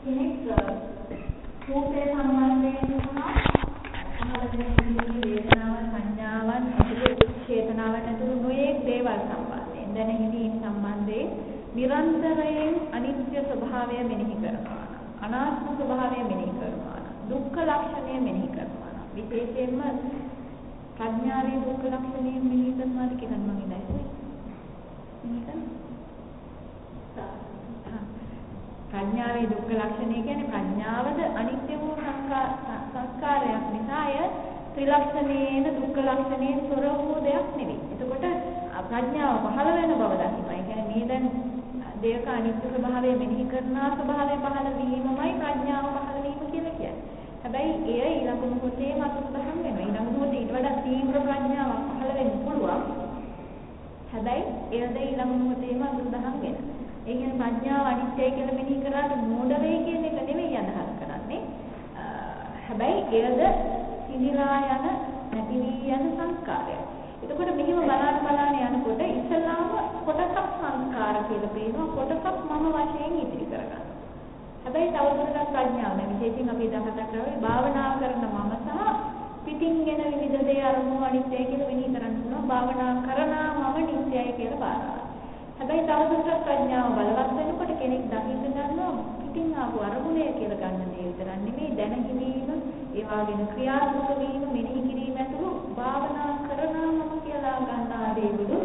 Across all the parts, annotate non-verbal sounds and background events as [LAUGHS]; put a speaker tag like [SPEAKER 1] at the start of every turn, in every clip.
[SPEAKER 1] කෙනෙක් රූපය සම්බන්ධයෙන් සහ පහළ වේදනාව සංඥාවන් ඇතුළු චේතනාවන් ඇතුළු නොයෙක් දේවල් සම්බන්ධයෙන්. දැන හිතීම් සම්බන්ධයෙන් නිරන්තරයෙන් අනිත්‍ය ස්වභාවය මෙනෙහි කරනවා. අනාත්ම ස්වභාවය මෙනෙහි කරනවා. දුක්ඛ ලක්ෂණය මෙනෙහි කරනවා. විශේෂයෙන්ම ප්‍රඥාවේ දුක්ඛ ලක්ෂණය මෙනෙහි කරනවාද කියලා මම ඉඳයි මෙනෙහි කරනවා ප්‍රඥාවේ දුක්ඛ ලක්ෂණය කියන්නේ ප්‍රඥාවද අනිත්‍ය වූ සංස්කාරයක් නිසා අය ත්‍රිලක්ෂණේන දුක්ඛ ලක්ෂණයෙන් තොර වූ දෙයක් නෙවෙයි. එතකොට ප්‍රඥාව පහළ වෙන බව දකිනවා. ඒ කියන්නේ මේ දැන් දෙයක අනිත්‍ය ස්වභාවය මෙනෙහි කරනා ස්වභාවය පහළ වීමමයි ප්‍රඥාව පහළ වීම කියලා කියන්නේ. හැබැයි එය ඊළඟ මොහොතේ මතුපහන් වෙනවා. ඊළඟ මොහොතේ ඊට වඩා තීව්‍ර ප්‍රඥාවක් පහළ වෙන්න පුළුවන්. හැබැයි එයද ඊළඟ මොහොතේම අනුදහම් වෙනවා. ඒ කියන්නේ ප්‍රඥාව අනිත්‍යයි කියලා මෙනෙහි කරාට මෝඩ වෙයි කියන එක නෙවෙයි අදහස් කරන්නේ. හැබැයි එයද සිනිලා යන නැති වී යන සංස්කාරයක්. එතකොට මෙහිම බලන්න බලන්න යනකොට ඉස්සලාම කොටසක් සංස්කාර කියලා පේනවා කොටසක් මම වශයෙන් ඉදිරි කරගන්නවා. හැබැයි තවදුරටත් ප්‍රඥාව නේ විශේෂයෙන් අපි දහකට කරේ භාවනා කරන මම සහ පිටින් එන විවිධ දේ අරමුණු අනිත්‍යයි කියලා මෙනෙහි කරන්න පුළුවන් භාවනා කරන මම නිත්‍යයි කියලා බාරගන්නවා. හැබැයි තවදුරටත් ප්‍රඥාව බලවත් වෙනකොට කෙනෙක් දකින්න ගන්නවා පිටින් ආපු අරමුණය කියලා ගන්න දේ විතරක් නෙමෙයි දැනගැනීම ඒ වගේම ක්‍රියාත්මක වීම මෙනෙහි කිරීම ඇතුළු භාවනා කරනවම කියලා ගන්නා දේවලු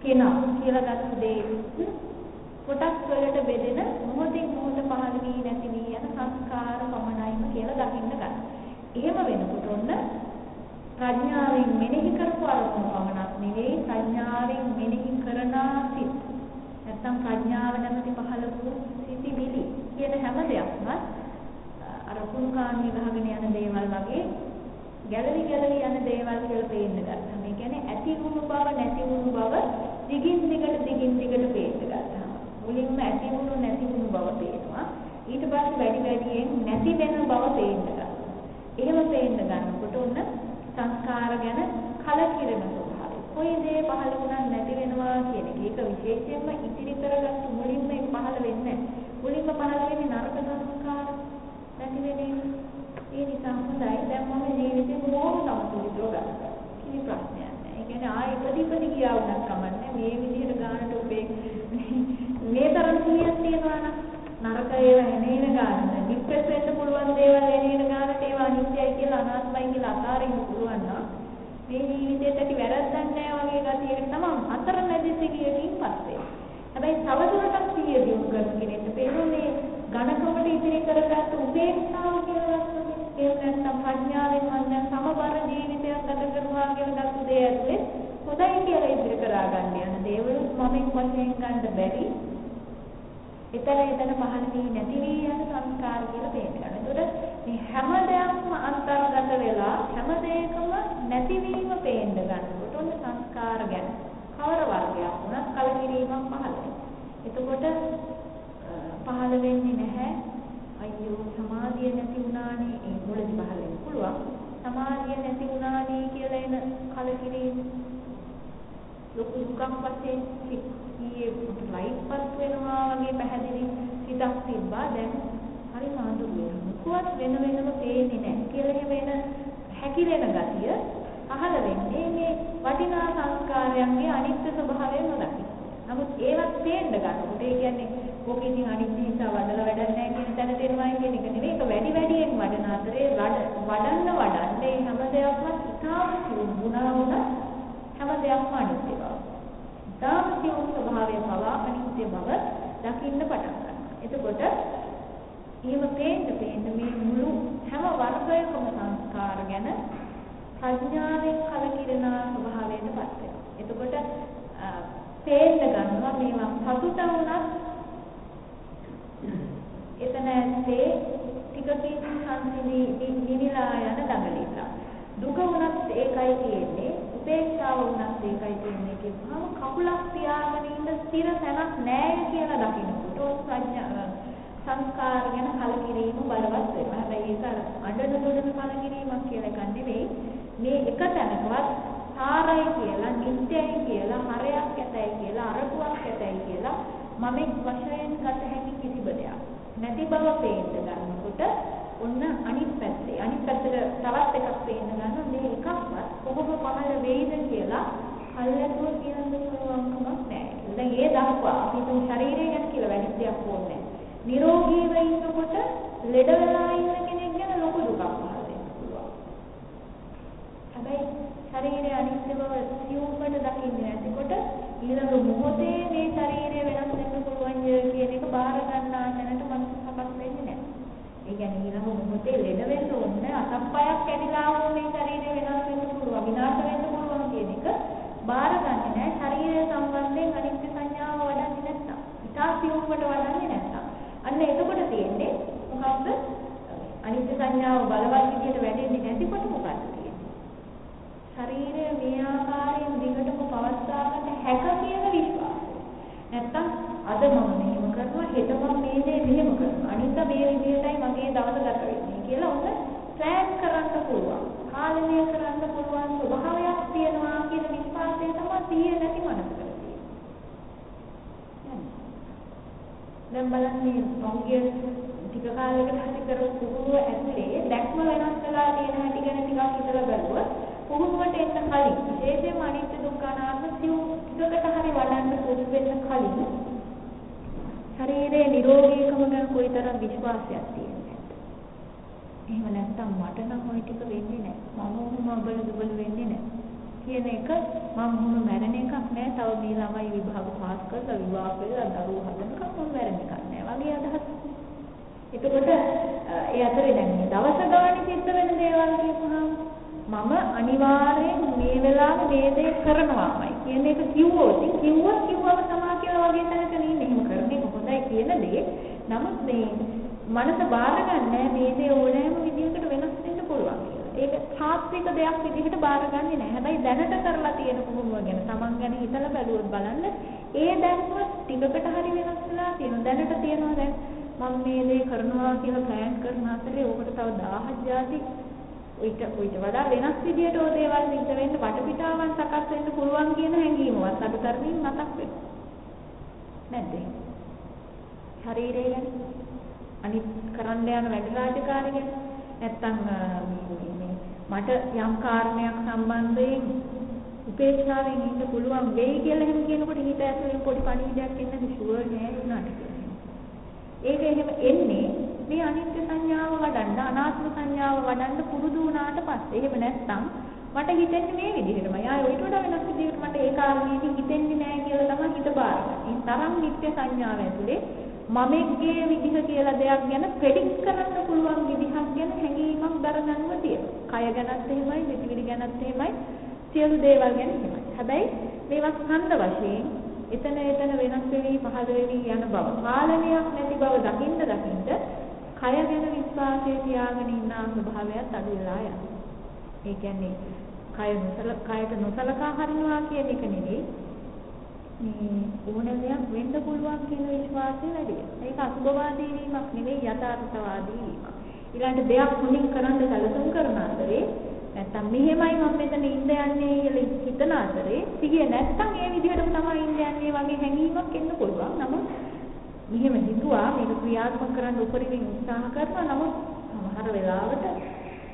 [SPEAKER 1] කෙනා කියලා ගත්ත දේ කොටස් වලට බෙදෙන මොහොතින් මොහොත පහළ වී නැති වී යන සංස්කාර පමණයිම කියලා දකින්න ගන්න. එහෙම වෙනකොට ඔන්න ප්‍රඥාවෙන් මෙනෙහි කරපු අරමුණු පමණක් නෙවෙයි ප්‍රඥාවෙන් මෙනෙහි කරන සිත් නැත්තම් ප්‍රඥාව නැමැති පහළ වූ සිතිවිලි කියන හැම දෙයක්ම අර කුණුකාණිය ගහගෙන යන දේවල් වගේ ගැලවි ගැලවි යන දේවල් කියලා පේන්න ගත්තා. මේ කියන්නේ ඇති වුණු බව නැති වුණු බව දිගින් දිගට දිගින් දිගට පේන්න ගත්තා. මුලින්ම ඇති වුණු නැති වුණු බව පේනවා. ඊට පස්සේ වැඩි වැඩියෙන් නැති වෙන බව පේන්න ගත්තා. එහෙම පේන්න ගන්නකොට උන්න සංස්කාර ගැන කලකිරෙන ස්වභාවය. කොයි දේ පහළ වුණත් නැති වෙනවා කියන එක. ඒක විශේෂයෙන්ම ඉතිරි කරගත්තු මුලින්ම ඒක පහළ වෙන්නේ මුලින්ම පහළ වෙන්නේ නරක සංස්කාර නැති වෙන්නේ. ඒ නිසා හොඳයි. දැන් මම ජීවිතේ බොහොම සමතුලිතව ගන්නවා. කිසි ප්‍රශ්නයක් නැහැ. ඒ කියන්නේ ආයෙ ප්‍රතිපදි ගියා වුණත් කමන්නේ. මේ විදිහට ගන්නට ඔබේ මේ තරම් සිහියක් තියෙනවා නම් නරක ඒවා එනේන ගන්න. ડિප්‍රෙස් වෙන්න පුළුවන් දේවල් එනේන ගන්නට ඒවා අනිත්‍යයි කියලා අනාත්මයි කියලා අතාරින්න පුළුවන් නම් මේ ජීවිතේට ඇති වැරද්දක් නැහැ වගේ ගතියකට තමයි අතර මැදි සිහියකින් පස්සේ. හැබැයි තවදුරටත් සිහිය දියුණු කරන කෙනෙක්ට පේන්නේ ඝනකමට ඉදිරි කරගත්ත උපේක්ෂාව කියලා ගන්නවා. ඒක නැත්නම් ප්‍රඥාවෙන් මම දැන් සමබර ජීවිතයක් ගත කරනවා කියලා ගත්ත දේ ඇතුලේ හොඳයි කියලා ඉදිරි කරා ගන්න යන දේවලුත් මමෙන් වශයෙන් ගන්න බැරි එතන එතන පහළ වී නැති වී යන සංස්කාර කියලා තේරෙනවා. ඒතකොට මේ හැම දෙයක්ම අන්තර්ගත වෙලා හැම දෙයකම නැතිවීම පේන්න ගන්නකොට ඔන්න සංස්කාර ගැන කවර වර්ගයක් වුණත් කලකිරීමක් පහළ එතකොට පහළ වෙන්නේ නැහැ අයියෝ සමාධිය නැති වුණානේ ඒ මුලදි පහළ වෙන්න පුළුවන්. සමාධිය නැති වුණානේ කියලා එන කලකිරීම ලොකු දුකක් වශයෙන් ඊයේ ලයිට්පත් වෙනවා වගේ පැහැදිලි හිතක් තිබ්බා දැන් හරි මාඳු වෙනවා මොකවත් වෙන වෙනම පේන්නේ නැහැ කියලා එහෙම එන හැකිලෙන ගතිය අහල වෙන්නේ මේ වටිනා සංස්කාරයන්ගේ අනිත්‍ය ස්වභාවය නොදකි. නමුත් ඒවත් තේන්න ගන්නකොට ඒ කියන්නේ ඕක ඉතින් අනිත්‍ය නිසා වඩලා වැඩක් නැහැ කියන තැන තේරුමයි කියන එක නෙවෙයි. ඒක වැඩි වැඩියෙන් වඩන අතරේ වඩන්න වඩන්නේ හැම දෙයක්ම ඉතාම සිවුණා වුණා හැම දෙයක්ම අනිත්‍ය බව. ඊටාම සියුම් ස්වභාවය පවා අනිත්‍ය බව දකින්න පටන් ගන්නවා. එතකොට එහෙම පේන්න පේන්න මේ මුළු හැම වර්ගයකම සංස්කාර ගැන ප්‍රඥාවෙන් කලකිරෙන ස්වභාවයටපත් වෙනවා. එතකොට පේන්න ගන්නවා මේවා සතුට වුණත් එතන ඇත්තේ ටිකකින් සංසිඳී නිවිලා යන දඟලිලා. දුක වුණත් ඒකයි තියෙන්නේ උපේක්ෂාව වුණත් ඒකයි තියෙන්නේ කියපුවම කකුලක් තියාගෙන ඉන්න ස්ථිර තැනක් නැහැ කියලා දකින්නකොට ප්‍රඥා සංස්කාර ගැන කලකිරීම බලවත් වෙනවා. හැබැයි ඒක අඬන දොඩන කලකිරීමක් කියලා එකක් නෙවෙයි. මේ එක තැනකවත් සාරයි කියලා, නිත්‍යයි කියලා, හරයක් ඇතයි කියලා, අරපුවක් ඇතයි කියලා මමෙක් වශයෙන් ගත හැකි කිසිම දෙයක්. නැති බව පේන්න ගන්නකොට ඔන්න අනිත් පැත්තේ අනිත් පැත්තට තවත් එකක් පේන්න ගන්නවා මේ එකක්වත් කොහොම පහළ වෙයිද කියලා කල්ැතුව කියන්න පුළුවන්කමක් නැහැ. දැන් ඒ දක්වා අපි තුන් ශරීරය ගැන කියලා වැඩි දෙයක් ඕනේ නැහැ. නිරෝගීව ඉන්නකොට ලෙඩ වෙලා ඉන්න කෙනෙක් ගැන ලොකු දුකක් පහළ වෙන්න පුළුවන්. හැබැයි ශරීරය අනිත්‍ය බව සියුම්වට දකින්නේ නැතිකොට ඊළඟ මොහොතේ මේ ශරීරය වෙනස් වෙන්න පුළුවන් කියන එක බාර ගන්නා තැනට මනස සකස් වෙන්නේ නැහැ. ඒ කියන්නේ ඊළඟ මොහොතේ ලෙඩ වෙන්න ඕනේ අතප්පයක් කැඩිලා වුණ මේ ශරීරය වෙනස් වෙන්න පුළුවන් විනාශ වෙන්න පුළුවන් කියන එක බාරගන්නේ නැහැ ශරීරය සම්බන්ධයෙන් අනිත්‍ය සංඥාව වඩන්නේ නැත්තම් ඉතා සියුම්කට වඩන්නේ නැත්තම්. අන්න එතකොට තියෙන්නේ මොකද්ද? අනිත්‍ය සංඥාව බලවත් විදිහට වැඩෙන්නේ නැතිකොට මොකද්ද තියෙන්නේ? ශරීරය මේ ආකාරයෙන් දිගටම පවත්වා ගන්න හැක කියන විශ්වාසය. නැත්තම් අද මම මෙහෙම කරනවා හෙට මම මේ දේ මෙහෙම කරනවා අනිත් මේ විදිහටයි මගේ දවස ගත වෙන්නේ කියලා ඔන්න ප්ලෑන් කරන්න පුළුවන් පාලනය කරන්න පුළුවන් ස්වභාවයක් තියෙනවා කියන විශ්වාසය තමයි සිහිය නැති මනසකට තියෙන්නේ. දැන් බලන්නේ පෞද්ගල ටික කාලයකට හරි කරපු පුහුණුව ඇතුලේ දැක්ම වෙනස් වෙලා තියෙන හැටි ගැන ටිකක් හිතලා බලුවොත් පුහුණුවට එන්න කලින් විශේෂයෙන්ම අනිත්‍ය දුක්ඛ අනාත්ම සිව් ටිකකට හරි වඩන්න පුරුදු වෙන්න කලින් ශරීරයේ නිරෝගීකම ගැන කොයිතරම් විශ්වාසයක් තියෙනවද එහෙම නැත්තම් මට නම් ওই ටික වෙන්නේ නැහැ. මම ඔහොම අබල දුබල වෙන්නේ නැහැ. කියන එක මම ඔහොම මැරෙන එකක් නෑ. තව මේ ළමයි විභාග පාස් කරලා විවාහ වෙලා දරුවෝ හදනකම් මම මැරෙන එකක් නෑ. වගේ අදහස්. එතකොට ඒ අතරේ දැන් මේ දවස ගානේ සිද්ධ වෙන දේවල් කියපුවාම මම අනිවාර්යෙන් මේ වෙලාවේ මේ දේ කරනවාමයි කියන එක කිව්වොත් කිව්වොත් කිව්වම තමා කියලා වගේ තැනක නෙන්නේ. එහෙම කරන එක හොඳයි කියන දේ. නමුත් මේ මනස බාරගන්නේ මේ දේ ඕනෑම විදිහකට වෙනස් වෙන්න පුළුවන් කියලා. ඒක තාත්වික දෙයක් විදිහට බාරගන්නේ නැහැ. හැබැයි දැනට කරලා තියෙන පුහුණුව ගැන Taman ගැන හිතලා බැලුවොත් බලන්න ඒ දැක්ම ටිකකට හරි වෙනස් වෙලා තියෙනවා. දැනට තියෙනවා දැන් මම මේ දේ කරනවා කියලා ප්ලෑන් කරන අතරේ ඕකට තව 1000ක් ಜಾති ඊට ඊට වඩා වෙනස් විදියට ඕ දේවල් සිද්ධ වෙන්න වටපිටාවන් සකස් වෙන්න පුළුවන් කියන හැඟීමවත් අදුතරමින් මතක් වෙනවා. නැද්ද? ශරීරය ගැන අනිත් කරන්න යන වැඩ රාජකාරි ගැන නැත්තම් මේ මට යම් කාරණයක් සම්බන්ධයෙන් උපේක්ෂාවෙන් ඉන්න පුළුවන් වෙයි කියලා එහෙම කියනකොට හිත ඇතුලේ පොඩි පණිවිඩයක් එන්නද ෂුවර් නෑ උනාට කියලා. ඒක එහෙම එන්නේ මේ අනිත්‍ය සංඥාව වඩන්න අනාත්ම සංඥාව වඩන්න පුරුදු වුණාට පස්සේ. එහෙම නැත්තම් මට හිතෙන්නේ මේ විදිහටමයි. ආයෙ ඊට වඩා වෙනස් විදිහකට මට ඒ කාරණේදී හිතෙන්නේ නෑ කියලා තමයි හිත බාරගන්නේ. ඒ තරම් නිත්‍ය සංඥාව ඇතුලේ මමෙක්ගේ විදිහ කියලා දෙයක් ගැන ප්‍රෙඩික්ට් කරන්න පුළුවන් විදිහක් ගැන හැඟීමක් දරගන්නව තියෙනවා. කය ගැනත් එහෙමයි, විදිවිලි ගැනත් එහෙමයි, සියලු දේවල් ගැන එහෙමයි. හැබැයි මේවා ස්කන්ධ වශයෙන් එතන එතන වෙනස් වෙවි පහළ වෙවි යන බව, පාලනයක් නැති බව දකින්න දකින්න කය ගැන විශ්වාසය තියාගෙන ඉන්න ස්වභාවයත් අඩු වෙලා යනවා. ඒ කියන්නේ කය නොසල කයට නොසලකා හරිනවා කියන එක නෙවෙයි මේ ඕන දෙයක් වෙන්න පුළුවන් කියන විශ්වාසය වැඩි වෙනවා. ඒක අසුභවාදී වීමක් නෙවෙයි යථාර්ථවාදී වීමක්. ඊළඟට දෙයක් මුලින් කරන්න සැලසුම් කරන අතරේ නැත්තම් මෙහෙමයි මම මෙතන ඉඳ යන්නේ කියලා හිතන අතරේ සිහිය නැත්තම් ඒ විදිහටම තමයි ඉඳ යන්නේ වගේ හැඟීමක් එන්න පුළුවන්. නමුත් මෙහෙම හිතුවා මේක ක්‍රියාත්මක කරන්න උපරිම උත්සාහ කරනවා. නමුත් සමහර වෙලාවට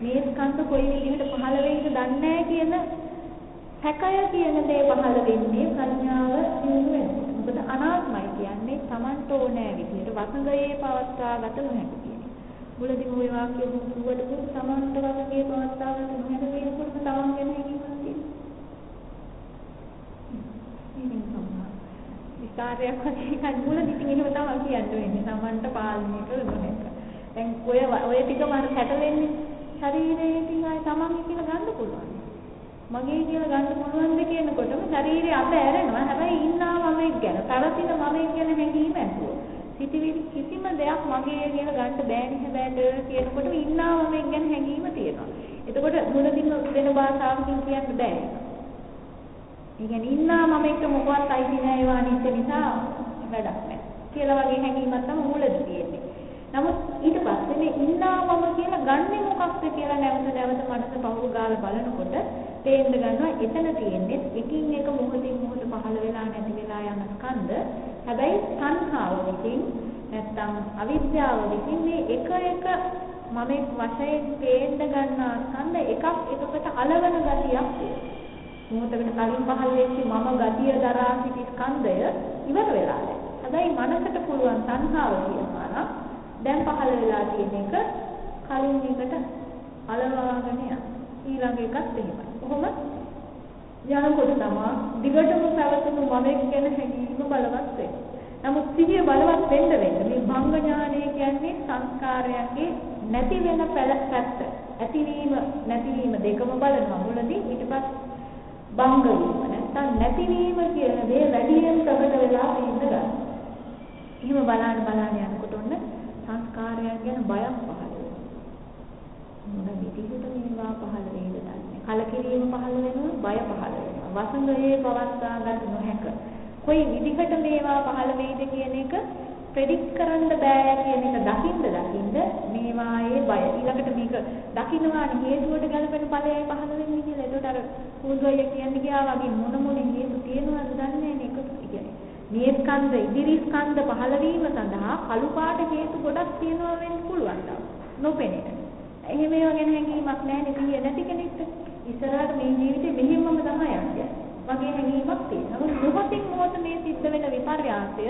[SPEAKER 1] මේ ස්කන්ධ කොයි විදිහට පහළ වෙයිද දන්නේ නැහැ කියන හැකය කියන දේ පහළ වෙන්නේ ප්‍රඥාව දියුණු වෙනකොට. මොකද අනාත්මයි කියන්නේ Tamanට ඕනෑ විදිහට වසඟයේ පවත්වා ගත නොහැකි කියන. මුලදී ওই වාක්‍ය මුලට Tamanට වසඟයේ පවත්වා ගත නොහැකි වෙනකොට Taman ගැන හැඟීමක් තියෙනවා. ඉතින් සම්මා විකාරයක් වගේ එකක් මුලදී ඉතින් එහෙම තමයි කියන්න වෙන්නේ. Tamanට පාලනය කළ නොහැක. දැන් ඔය ඔය ටිකම අර සැටලෙන්නේ ශරීරයේ ඉතින් ආයි Taman කියලා ගන්න පුළුවන්. මගේ කියලා ගන්න පුළුවන්ද කියනකොටම ශරීරය අත ඇරෙනවා. හැබැයි ඉන්නා මමෙක් ගැන, පැවතින මමෙක් ගැන හැඟීම ඇතුව. සිටිවිලි කිසිම දෙයක් මගේ කියලා ගන්න බෑනේ හැබැයි කියනකොටම ඉන්නා මමෙක් ගැන හැඟීම තියෙනවා. එතකොට මුලදින් වෙන භාෂාවකින් කියන්න බෑ. ඒ කියන්නේ ඉන්නා මමෙක්ට මොකවත් අයිති නෑ ඒවා අනිත්‍ය නිසා වැඩක් නෑ. කියලා වගේ හැඟීමක් තමයි මුලදී තියෙන්නේ. නමුත් ඊට පස්සේ මේ ඉන්නා මම කියලා ගන්නෙ මොකක්ද කියලා නැවත නැවත මනස පහු ගාලා බලනකොට තේන්න ගන්නවා එතන තියෙන්නේ එකින් එක මොහොතින් මොහොත පහළ වෙලා නැති වෙලා යන ස්කන්ධ. හැබැයි සංඛාව විසින් නැත්තම් අවිද්‍යාව විසින් මේ එක එක මම වශයෙන් පේන්න ගන්නා ස්කන්ධ එකක් එකකට අලවන ගතියක් මොහොතකට කලින් පහළ වෙච්ච මම ගතිය දරා සිටි ස්කන්ධය ඉවර වෙලා නැහැ. හැබැයි මනසට පුළුවන් සංහාව කියනවා නම් දැන් පහළ වෙලා තියෙන එක කලින් එකට අලවාගෙන යන. ඊළඟ එකත් එහෙමයි. කොහොම යනකොට තමයි දිගටම පැවතුණු මමෙක් ගැන හැඟීම බලවත් වෙන්නේ. නමුත් සිහිය බලවත් වෙන්න වෙන්න මේ භංග ඥානය කියන්නේ සංස්කාරයන්ගේ නැති වෙන පැත්ත. ඇතිවීම නැතිවීම දෙකම බලනවා මුලදී ඊට පස්සේ භංග වීම නැත්තම් නැතිවීම කියන දේ වැඩියෙන් ප්‍රකට වෙලා ඉන්න ගන්න. එහෙම බලන්න බලන්න යනකොට ඔන්න සංස්කාරයන් ගැන බයක් පහළ මොන විදිහට මේවා පහළ වේද දන්නේ. කලකිරීම පහළ වෙනවා, බය පහළ වෙනවා. වසඟයේ පවත්වා ගන්න නොහැක. කොයි විදිහට මේවා පහළ වෙයිද කියන එක ප්‍රෙඩික්ට් කරන්න බෑ කියන එක දකින්න දකින්න මේවායේ බය ඊළඟට මේක දකින්නවානේ හේතුවට ගැලපෙන ඵලයයි පහළ වෙන්නේ කියලා. ඒකට අර කුඳුය කියන්නේ ගියා වගේ මොන මොන හේතු තියෙනවද දන්නේ නැහැ නේ ඒක කියන්නේ. මේ ස්කන්ධ ඉදිරි ස්කන්ධ පහළ වීම සඳහා කළු පාට හේතු ගොඩක් තියෙනවා වෙන්න පුළුවන්. නොපෙනෙන. එහෙම ඒවා ගැන හැඟීමක් නැහැ නේ නැති කෙනෙක්ට. ඉස්සරහට මේ ජීවිතේ මෙහෙමම තමයි යන්නේ. වගේ හැඟීමක් තියෙනවා. නමුත් මොහොතින් මොහොත මේ සිද්ධ වෙන විපර්යාසය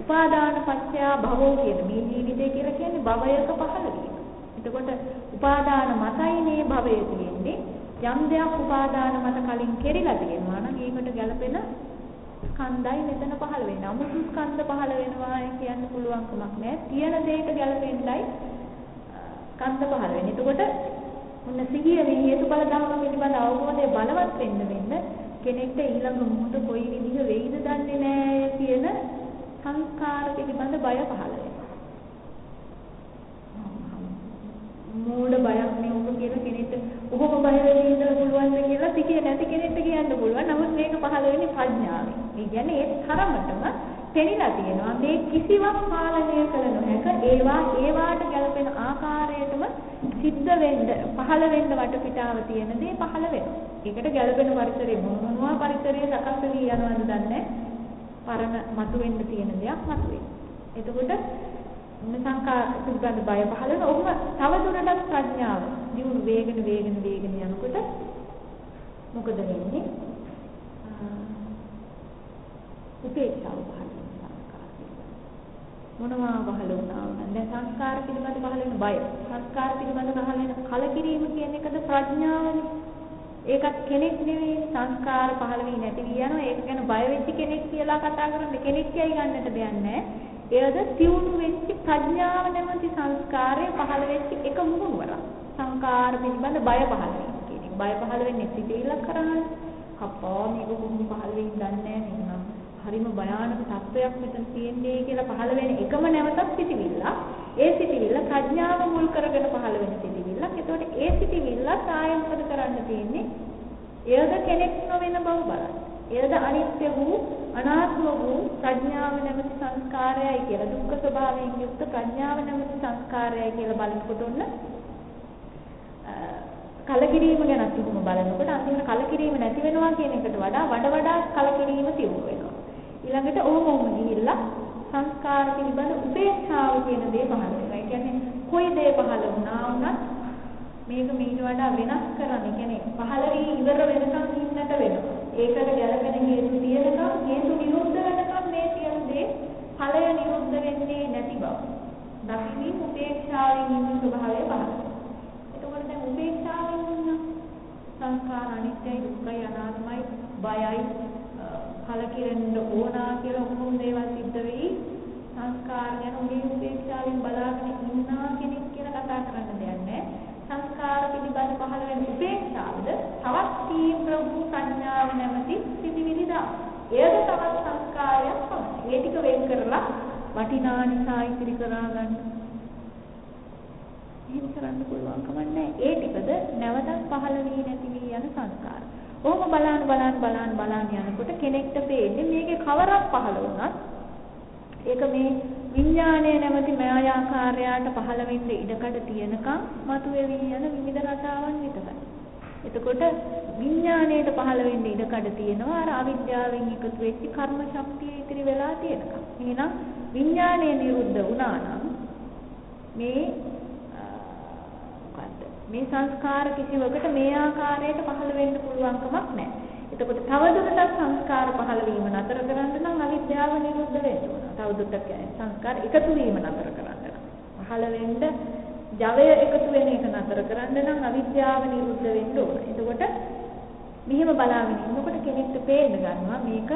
[SPEAKER 1] උපාදාන පත්‍ය භවෝ කියන මේ ජීවිතය කියලා කියන්නේ භවයක පහළ වීම. එතකොට උපාදාන මතයි මේ භවය තියෙන්නේ. යම් දෙයක් උපාදාන මත කලින් කෙරිලා තියෙනවා නම් ඒකට ගැළපෙන ස්කන්ධයි මෙතන පහළ වෙනවා. අමුතු ස්කන්ධ පහළ වෙනවා කියන්න පුළුවන් කමක් නැහැ. තියෙන දෙයට ගැළපෙන්නයි ස්කන්ධ පහළ වෙන්නේ. එතකොට ඔන්න සිහිය මේ හේතුඵල ධර්ම පිළිබඳ අවබෝධය බලවත් වෙන්න වෙන්න කෙනෙක්ට ඊළඟ මොහොත කොයි විදිහ වෙයිද දන්නේ නැහැ කියන සංස්කාර පිළිබඳ බය පහළ වෙනවා. මෝඩ බයක් නේ ඔබ කියන කෙනෙක්ට ඔහොම බය වෙන්න ඉඳලා පුළුවන්ද කියලා සිහිය නැති කෙනෙක්ට කියන්න පුළුවන්. නමුත් මේක පහළ වෙන්නේ ප්‍රඥාවෙන්. ඒ කියන්නේ ඒ තරමටම පෙනිලා තියෙනවා මේ කිසිවක් පාලනය කළ නොහැක ඒවා ඒවාට ගැලපෙන ආකාරයටම සිද්ධ වෙන්න පහළ වෙන්න වටපිටාව තියෙන දේ පහළ වෙනවා. ඒකට ගැලපෙන පරිසරය මොනවා පරිසරයේ සකස් වී යනවද දන්නේ පරණ මතුවෙන්න තියෙන දෙයක් මතුවේ. එතකොට සංකා පිළිබඳ බය පහළ වෙන ඔහුම තවදුරටත් ප්‍රඥාව දියුණු වේගන වේගන වේගන යනකොට මොකද වෙන්නේ? උපේක්ෂාව පහළ මොනවා පහළ වුණා වුණා දැන් සංස්කාර පිළිබඳ පහළ වෙන බය. සංස්කාර පිළිබඳ පහළ වෙන කලකිරීම කියන එකද ප්‍රඥාවනේ. ඒකත් කෙනෙක් නෙවෙයි සංස්කාර පහළ වී නැති වී යනවා. ඒක ගැන බය වෙච්ච කෙනෙක් කියලා කතා කරන්නේ කෙනෙක් කියයි ගන්නට දෙයක් නැහැ එයද තියුණු වෙච්ච ප්‍රඥාව නැමැති සංස්කාරය පහළ වෙච්ච එක මුහුණුවර සංස්කාර පිළිබඳ බය පහළ වෙන කියන බය පහළ වෙන්නේ සිටිවිල්ලක් කරන්නේ කප්පා මේක කොහොම පහළ වෙන්නේ දන්නේ නැහැ හරිම භයානක තත්වයක් මෙතන තියෙන්නේ කියලා පහළ වෙන එකම නැවතත් සිටිවිල්ල. ඒ සිටිවිල්ල ප්‍රඥාව මුල් කරගෙන පහළ වෙන සිටිවිල්ලක්. එතකොට ඒ සිටිවිල්ල ආය මොකද කරන්න තියෙන්නේ? එයද කෙනෙක් නොවන බව බලන්න. එයද අනිත්‍ය වූ අනාත්ම වූ ප්‍රඥාව නැමැති සංස්කාරයයි කියලා දුක්ඛ ස්වභාවයෙන් යුක්ත ප්‍රඥාව නැමැති සංස්කාරයයි කියලා බලනකොට ඔන්න කලකිරීම ගැන අතිකුම බලනකොට අන්තිමට කලකිරීම නැති වෙනවා කියන එකට වඩා වඩ වඩා කලකිරීම තියුණු වෙනවා. ඊළඟට ඕම ඕම ගිහිල්ලා සංස්කාර පිළිබඳ උපේක්ෂාව කියන දේ පහළ වෙනවා. ඒ කියන්නේ කොයි දේ පහළ වුණා වුණත් මේක මීට වඩා වෙනස් කරන්න. කියන්නේ පහළ වී ඉවර වෙනකම් ඉන්නට වෙනවා. ඒකට ගැළපෙන හේතු තියෙනකම් හේතු නිරුද්ධ වෙනකම් මේ සියලු දේ ඵලය නිරුද්ධ වෙන්නේ නැති බව. දකිමින් උපේක්ෂාවෙන් ඉන්න ස්වභාවය පහළ වෙනවා. එතකොට දැන් උපේක්ෂාවෙන් ඉන්න සංස්කාර අනිත්‍යයි දුක්ඛයි අනාත්මයි බයයි කලකිරෙන්න ඕනා කියලා ඔක්කොම දේවල් සිද්ධ වෙයි. සංස්කාර ගැන උගේ උපේක්ෂාවෙන් බලාගෙන ඉන්නා කෙනෙක් කියලා කතා කරන්න දෙයක් නැහැ. සංස්කාර පිළිබඳ පහළ වෙන උපේක්ෂාවද තවත් තීව්‍ර වූ සංඥාව නැමැති සිටිවිලි දා එයද තවත් සංස්කාරයක් පමණයි. ඒ ටික වෙන් කරලා වටිනා නිසා ඉතිරි කරා ගන්න එහෙම කරන්න පුළුවන් කමක් නැහැ. ඒ ටිකද නැවතත් පහළ වී නැති වී යන සංස්කාර. කොහොම බලන්න බලන්න බලන්න බලන්න යනකොට කෙනෙක්ට පේන්නේ මේකේ කවරක් පහළ වුණත් ඒක මේ විඥාණය නැමැති මායාකාරයාට පහළ වෙන්න ඉඩකඩ තියෙනකම් මතුවෙවි යන විවිධ රටාවන් විතරයි. එතකොට විඥාණයට පහළ වෙන්න ඉඩ කඩ තියෙනවා අර අවිද්‍යාවෙන් එකතු වෙච්ච කර්ම ශක්තිය ඉතිරි වෙලා තියෙනකම්. එහෙනම් විඥාණය නිරුද්ධ වුණා නම් මේ මොකද්ද? මේ සංස්කාර කිසිවකට මේ ආකාරයට පහළ වෙන්න පුළුවන් කමක් නැහැ. එතකොට තවදුරටත් සංස්කාර පහළ වීම නතර කරන්න නම් අවිද්‍යාව නිරුද්ධ වෙන්න ඕන. තවදුරටත් සංස්කාර එකතු වීම නතර කරන්න නම්. පහළ වෙන්න ජවය එකතු වෙන එක නතර කරන්න නම් අවිද්‍යාව නිරුද්ධ වෙන්න ඕන. එතකොට මෙහෙම බලාගෙන ඉන්නකොට කෙනෙක්ට පේන්න ගන්නවා මේක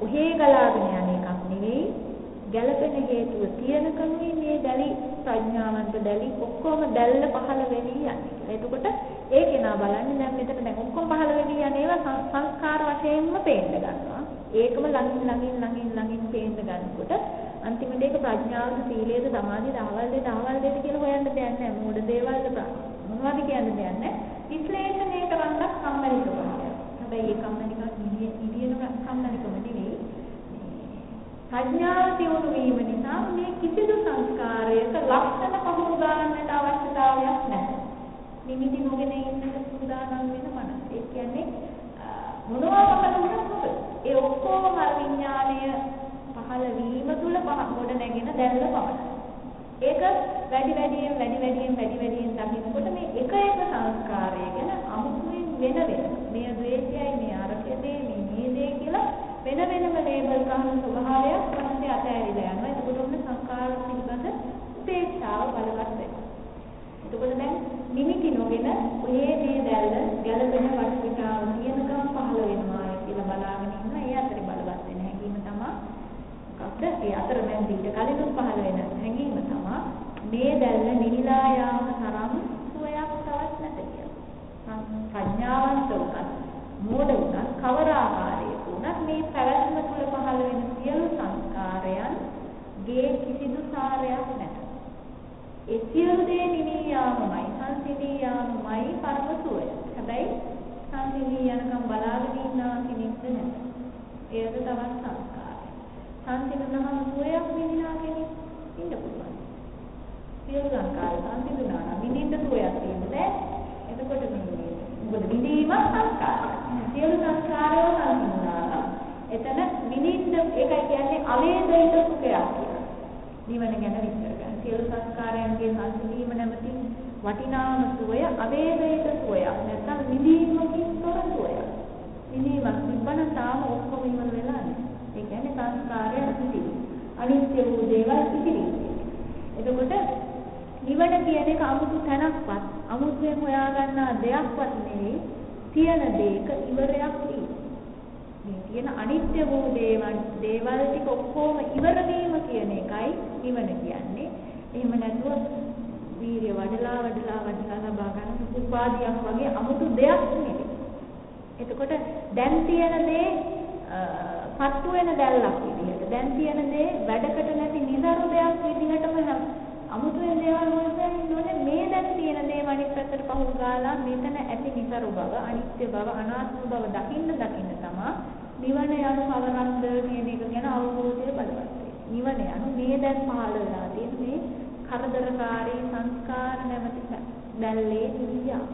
[SPEAKER 1] ඔහේ ගලාගෙන යන එකක් නෙවෙයි ගැළපෙන හේතුව තියෙනකමයි මේ දැලි ප්‍රඥාවන්ත දැලි ඔක්කොම දැල්ල පහළ වෙවි යන්නේ කියලා. එතකොට ඒ කෙනා බලන්නේ දැන් මෙතන දැන් ඔක්කොම පහළ වෙවි යන ඒවා සංස්කාර වශයෙන්ම පේන්න ගන්නවා. ඒකම ළඟින් ළඟින් ළඟින් ළඟින් පේන්න ගන්නකොට අන්තිමට ඒක ප්‍රඥාවද සීලයද සමාධියද අහවල් දෙද අහවල් දෙද කියලා හොයන්න දෙයක් නැහැ. මෝඩ දේවල්ද මොනවද කියන්න දෙයක් නැහැ. විශ්ලේෂණය කරන්න කම්මැලිකම. හැබැයි ඒ කම්මැලිකම ඉදියන කම්මැලිකම නෙවෙයි. ප්‍රඥාව දියුණු වීම නිසා මේ කිසිදු සංස්කාරයක ලක්ෂණ පහු ගන්නට අවශ්‍යතාවයක් නැහැ. නිමිති නොගෙන ඉන්නට සූදානම් වෙන මනස. ඒ කියන්නේ මොනවා පහළ වුණත් ඒ ඔක්කොම විඥාණය පහළ වීම තුල ගොඩ නැගෙන දැල්ල පමණයි. ඒක වැඩි වැඩියෙන් වැඩි වැඩියෙන් වැඩි වැඩියෙන් දකින්නකොට මේ එක එක සංස්කාරය ගැන අමුතුවෙන් වෙන වෙන මේ ද්වේෂයයි මේ අරකදේ මේ නේදේ කියලා වෙන වෙනම ලේබල් කරන ස්වභාවයක් තමයි අතෑරිලා යනවා. එතකොට ඔන්න සංස්කාර පිළිබඳ උපේක්ෂාව බලවත් වෙනවා. එතකොට දැන් නිමිති නොගෙන ඔයේ මේ දැල්ල ගැළපෙන වස්තුතාව තියෙනකම් පහළ වෙනවා කියලා බලාගෙන ඉන්න ඒ අතරේ බලවත් වෙන හැඟීම තමයි මොකක්ද ඒ අතරමැදි ඊට කලින් පහළ වෙන හැඟීම තමයි මේ දැල්ල නිහිලා යාම තරම් සුවයක් තවත් නැත කියලා. ප්‍රඥාවන්ත උනත් මෝඩ උනත් කවර ආකාරයක උනත් මේ පැවැත්ම තුළ පහළ වෙන සියලු සංස්කාරයන් ගේ කිසිදු සාරයක් නැත. ඒ සියලු දේ නිවී යාමයි සංසිඳී යාමයි පරම සුවය. හැබැයි සංසිඳී යනකම් බලාගෙන ඉන්නවා කෙනෙක්ද නැත. ඒකද තවත් සංස්කාරය. සංසිඳනහම සුවයක් විඳිනා කෙනෙක් ඉන්න පුළුවන්. සියලු සංස්කාර සංසිඳුණා නම් විඳින්න සුවයක් තියෙන්නේ එතකොට මේ මොකද විඳීම සංස්කාරය. සියලු සංස්කාරය සංසිඳුණා. එතන විඳින්න ඒකයි කියන්නේ අවේදිත සුඛයක් කියලා. නිවන ගැන විස්තර කරන සියලු සංස්කාරයන්ගේ සංසිඳීම නැමැති වටිනාම සුවය අවේදිත සුවයක්. නැත්නම් විඳීමකින් තොර සුවයක්. විඳීමක් තිබ්බනම් තාම ඔක්කොම ඉවර වෙලා නැහැ. ඒ කියන්නේ සංස්කාරය සිටිවි. අනිත්‍ය වූ දේවල් සිටිවි. එතකොට නිවන කියන එක 아무තු තැනක්වත් අමුතුවෙන් හොයාගන්නා දෙයක්වත් නෙවෙයි තියෙන දෙයක ඉවරයක් මේ තියෙන අනිත්‍ය වූ දේවල් දේවල් ටික ඔක්කොම ඉවර වීම කියන එකයි නිවන කියන්නේ. එහෙම නැතුව වීර්ය වඩලා වඩලා වඩලා ලබා ගන්න උපාදියක් වගේ 아무තු දෙයක් නෙවෙයි. එතකොට දැන් තියෙන දේ පත්තු වෙන දැල්ලක් විදිහට දැන් තියෙන දේ වැඩකට නැති නිදරු දෙයක් විදිහටම අමුතුවෙන් දේවල් හොයන්න ඕනේ මේ දැන් තියෙන දේ අනිත් පැත්තට පහු ගාලා මෙතන ඇති නිතර බව අනිත්‍ය බව අනාත්ම බව දකින්න දකින්න තමයි නිවන යනු කවරක්ද කියන එක ගැන අවබෝධය බලවත් නිවන යනු මේ දැන් පහළ වෙලා තියෙන මේ කරදරකාරී සංස්කාර නැමැති දැල්ලේ නිවියා.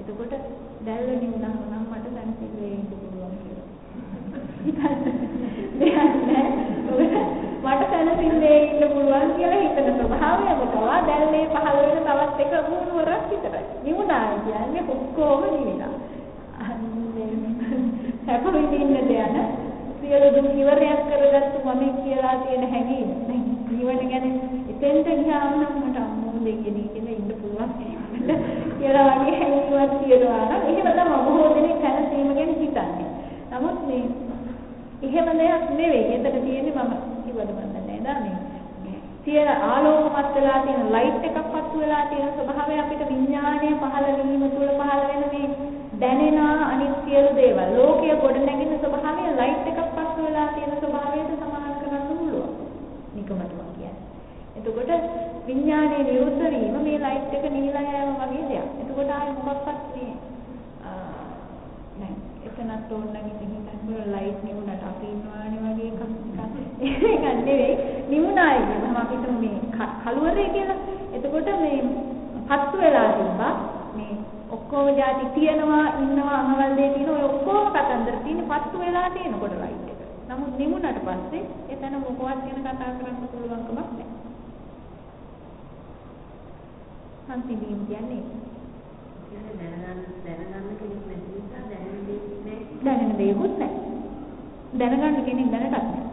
[SPEAKER 1] එතකොට දැල්ල නිවුණා නම් මට සංසිද්ධ වෙන්න පුළුවන් කියලා. [LAUGHS] හිතන්න. මට සැනසෙන්නේ ඉන්න පුළුවන් කියලා හිතන ස්වභාවයම තමයි දැන් මේ පහළ වෙන තවත් එක වුණුවරක් විතරයි. නිවුණා කියන්නේ ඔක්කොම නිවිලා. හැප විඳින්න දෙයන සියලු දුක් ඉවරයක් කරගත්තු මම කියලා තියෙන හැඟීම. නිවන ගැන එතෙන්ට ගියාම නම් මට අම්මෝ දෙකෙනි කියලා ඉන්න පුළුවන් කියලා වගේ හැඟීමක් තියෙනවා නම් එහෙම තමයි බොහෝ දෙනෙක් සැනසීම ගැන හිතන්නේ. නමුත් මේ එහෙම දෙයක් නෙවෙයි. එතන තියෙන්නේ මම කිව්වද මන් දන්නේ නැහැ මේ සියල ආලෝකමත් වෙලා තියෙන ලයිට් එකක් පත්තු වෙලා තියෙන ස්වභාවය අපිට විඥානය පහළ වීම තුළ පහළ වෙන මේ දැනෙන අනිත් සියලු දේවල් ලෝකයේ ගොඩ නැගින ස්වභාවය ලයිට් එකක් පත්තු වෙලා තියෙන ස්වභාවයට සමාන කරන්න පුළුවන්. නිකමට මම කියන්නේ. එතකොට විඥානයේ නිරුද්ධ වීම මේ ලයිට් එක නිවිලා යෑම වගේ දෙයක්. එතකොට ආයේ මොකක්වත් මේ නැහැ. එතනත් ඕනනම් ඉතින් හිතන්න ලයිට් නිවුණට අපි ඉන්නවානේ වගේ එකක් එකක් නෙවෙයි නිවුණායි මම අපිට මේ කලුවරේ කියලා එතකොට මේ පත්තු වෙලා තිබ්බා මේ ඔක්කොම જાති තියනවා ඉන්නවා අහවල් දේ තියෙන ඔය ඔක්කොම කතන්දර තියෙන පත්තු වෙලා තියෙනකොට ලයිට් එක. නමුත් නිමුණට පස්සේ එතන මොකවත් ගැන කතා කරන්න පුළුවන්කමක් නැහැ. සංසිඳීම් කියන්නේ දැනගන්න දැනගන්න කෙනෙක් නැති නිසා දැනෙන දෙයක් නැහැ. දැනෙන දෙයක්වත් නැහැ. දැනගන්න කෙනෙක් දැනටත් නැහැ.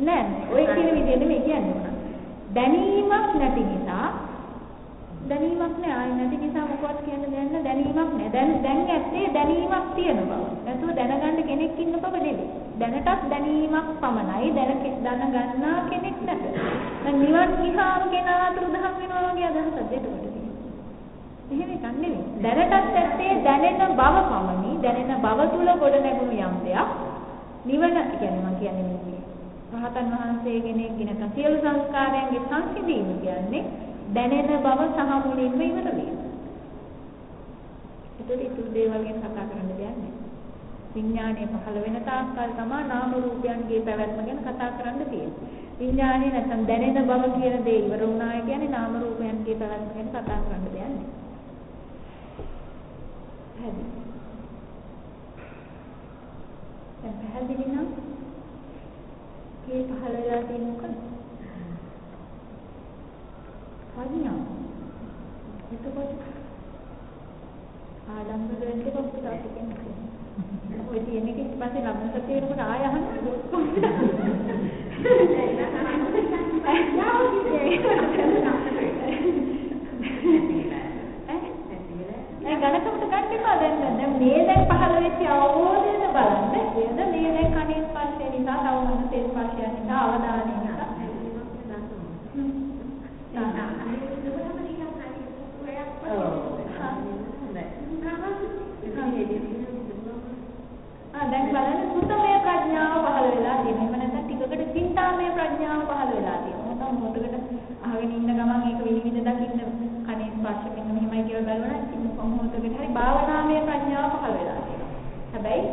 [SPEAKER 1] නෑ ඔය කියන විදිහ නෙමෙයි කියන්නේ. දැනීමක් නැති නිසා දැනීමක් නෑ. ආයි නැති නිසා මොකවත් කියන්න දෙන්න දැනීමක් නෑ. දැන් දැන් ඇත්තේ දැනීමක් තියෙන බව. නැතුව දැනගන්න කෙනෙක් ඉන්න බව නෙවෙයි දැනටත් දැනීමක් පමණයි දැන දැනගන්නා කෙනෙක් නැත. දැන් නිවන් විහාර කෙනා අතුරුදහන් වෙනවා වගේ අදහසක් එතකොට එහෙම එකක් නෙවෙයි දැනටත් ඇත්තේ දැනෙන බව පමණි. දැනෙන බව තුල ගොඩ නැගුණු යම් දෙයක්. නිවන කියන්නේ මම කියන්නේ මේ රහතන් වහන්සේ කෙනෙක්ගේ නැත්නම් සියලු සංස්කාරයන්ගේ සංසිඳීම කියන්නේ දැනෙන බව සහ මුලින්ම ඉවර වීම. ඒකට ඉතුරු දේවල් ගැන කතා කරන්න දෙයක් නැහැ. විඥානය පහළ වෙන තාක්කල් තමයි නාම රූපයන්ගේ පැවැත්ම ගැන කතා කරන්න තියෙන්නේ. විඥානය නැත්නම් දැනෙන බව කියන දේ ඉවර වුණා කියන්නේ නාම රූපයන්ගේ පැවැත්ම ගැන කතා කරන්න දෙයක් නැහැ. හරි. දැන් පැහැදිලි නම් මේ පහළ වෙලා තියෙන මොකක්ද? ප්‍රඥාව. එතකොට ආඩම්බර වෙන්න කොහොමද කියන්නේ? ඔය තියෙන එක ඊට පස්සේ ලබන සතියේකට ආය අහන්න ඒ ගණකමට ගන්න එපා දැන් දැන් මේ දැන් පහළ වෙච්ච අවබෝධයද බලන්න. එයද මේ දැන් කණේ ස්පර්ශය නිසා, තව මොන ස්පර්ශය නිසා, අවධානය නිසා දැන් බලන්න සුතමය ප්‍රඥාව පහළ වෙලා තියෙනවා. එහෙම නැත්නම් ටිකකට චින්තාමය ප්‍රඥාව පහළ වෙලා තියෙනවා. මොකද මොහොතකට අහගෙන ඉන්න ගමන් ඒක විනිවිද දකින්න කනේ ස්පර්ශ මෙන්න මෙහෙමයි කියලා බලනවා. මොහොතකට හරි භාවනාමය ප්‍රඥාව පහළ වෙලා තියෙනවා. හැබැයි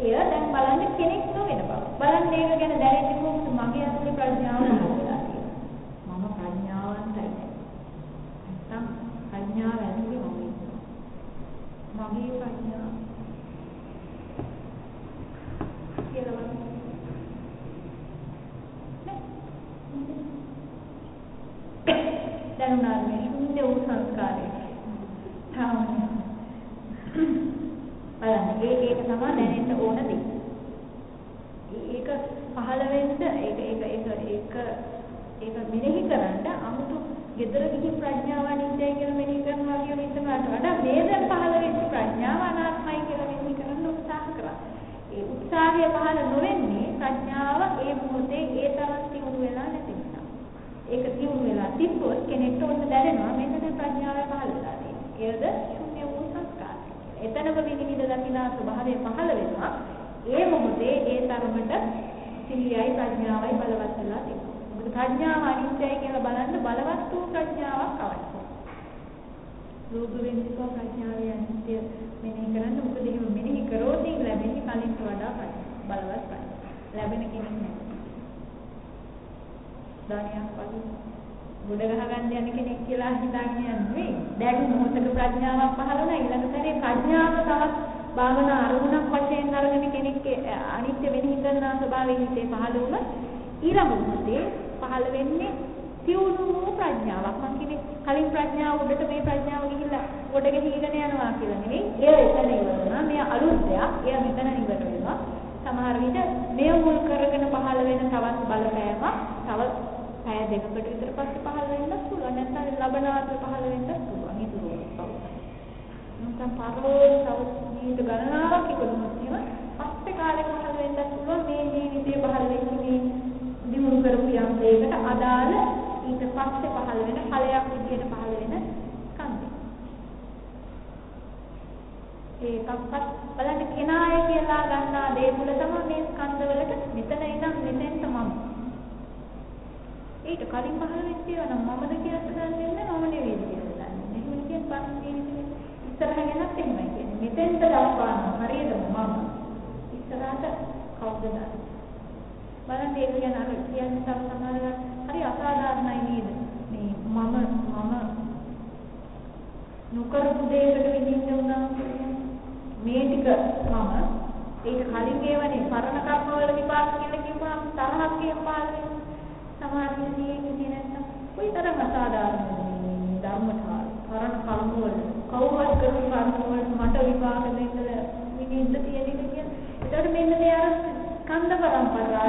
[SPEAKER 1] එය දැන් බලන්න කෙනෙක් නොවන බව. බලන්න ඒක ගැන දැනෙන්නේ කොහොමද? මගේ අතුලේ ප්‍රඥාව පහළ වෙලා තියෙනවා. මම ප්‍රඥාවන්තයි. නැත්නම් ප්‍රඥාව ඇතුලේ මම මගේ ප්‍රඥාව කියලා දැනුණා මේ ශුන්‍ය වූ සංස්කාරය. තාමනේ. බලන්න ඒ ඒක තමයි දැනෙන්න ඕන දේ. ඒක පහළ වෙන්න ඒක ඒක ඒක ඒක ඒක මෙනෙහි කරන්න 아무තු gedara ගිහින් ප්‍රඥාව අනිත්‍යයි කියලා මෙනෙහි කරනවා කියන ඉතනට වඩා මේ දැන් පහළ වෙච්ච ප්‍රඥාව අනාත්මයි කියලා මෙනෙහි කරන්න උත්සාහ කරා. ඒ උත්සාහය පහළ නොවෙන්නේ ප්‍රඥාව ඒ මොහොතේ ඒ තරම් තියුණු වෙලා නැති නිසා. ඒක තියුණු වෙලා තිබ්බොත් කෙනෙක්ට ඔන්න දැනෙනවා මෙන්න දැන් ප්‍රඥාව පහළ වෙලා තියෙනවා. ඒද ශුන්‍ය වූ සංස්කාරය. එතනම විනිවිද දකිනා ස්වභාවය පහළ වෙනවා. ඒ මොහොතේ ඒ තරමට සිහියයි ප්‍රඥාවයි බලවත් වෙලා තියෙනවා. මොකද ප්‍රඥාව අනිත්‍යයි කියලා බලන්න බලවත් වූ ප්‍රඥාවක් අවශ්‍යයි. රූප වෙනසක ප්‍රඥාවේ අනිත්‍ය මෙනෙහි කරන්න මොකද එහෙම මෙනෙහි කරොත් ලැබෙන්නේ කලින්ට වඩා බලවත් ප්‍රඥා. ලැබෙන කෙනෙක් නැහැ. දානියක් වගේ ගොඩ ගහ ගන්න යන කෙනෙක් කියලා හිතාගෙන යන්නේ දැන් මොහොතක ප්‍රඥාවක් පහළ වුණා ඊළඟ සැරේ ප්‍රඥාව තවත් භාවනා අරමුණක් වශයෙන් අරගෙන කෙනෙක් අනිත්‍ය වෙනෙහි කරන ස්වභාවයෙන් හිතේ පහළ වුණා ඊළඟ මොහොතේ පහළ වෙන්නේ තියුණු වූ ප්‍රඥාවක්. මම කියන්නේ කලින් ප්‍රඥාව උඩට මේ ප්‍රඥාව ගිහිල්ලා ගොඩ ගෙහිගෙන යනවා කියලා නෙවෙයි. එය එතන ඉවරනවා. මෙය අලුත් දෙයක්. එය මෙතන ඉවර වෙනවා. සමහර විට මෙය මුල් කරගෙන පහළ වෙන තවත් බලපෑමක් තව පැය දෙකකට විතර පස්සේ පහළ වෙන්නත් පුළුවන්. නැත්නම් ලබන ආත්ම පහළ වෙන්නත් පුළුවන්. ඉතුරු නැත්නම් පරලෝක තව ජීවිත ගණනාවක් ඉක්මුනොත් එහෙම පස්සේ කාලෙක පහළ වෙන්නත් පුළුවන් මේ ජීවිතේ පහළ වෙන්නේ මේ දිනු කරපු යම් දෙයකට අදාළ ඊට පස්සේ පහළ වෙන ඵලයක් විදිහට පහළ වෙන ස්කන්ධය. ඒකක්වත් බලන්න කෙනාය කියලා ගන්නා දේ තුල තමයි මේ ස්කන්ධවලට මෙතන ඉඳන් මෙතෙන්ට මම. ඊට කලින් පහළ වෙච්ච ඒවා නම් මමද කියලා දන්නේ නැහැ මම නෙවෙයි කියලා දන්නේ. එහෙම කියන පස්සේ ඉස්සරහ ගැනත් එහෙමයි කියන්නේ. මෙතෙන්ට දක්වාන හරියටම මම ඉස්සරහට කවුද දන්නේ? බලන්න ඒක ගැන අර කියන්නේ තව සමහරවිට හරි අසාධාරණයි නේද? මේ මම මම නොකරපු දෙයකට විඳින්න උනා මේ ටික මම ඒක කලින් ඒවනේ පරණ කර්ම වල විපාක කියලා කිව්වම තරහක් කියන පාඩේ සමාධිය තියෙන්නේ නැත්තම් කොයිතරම් අසාධාරණද ධර්මතාව පරණ කර්ම වල කවුරුත් කරපු කර්ම වල මට විපාක දෙන්න විඳින්න තියෙන එක කියන. ඒකට මෙන්න මේ අර ස්කන්ධ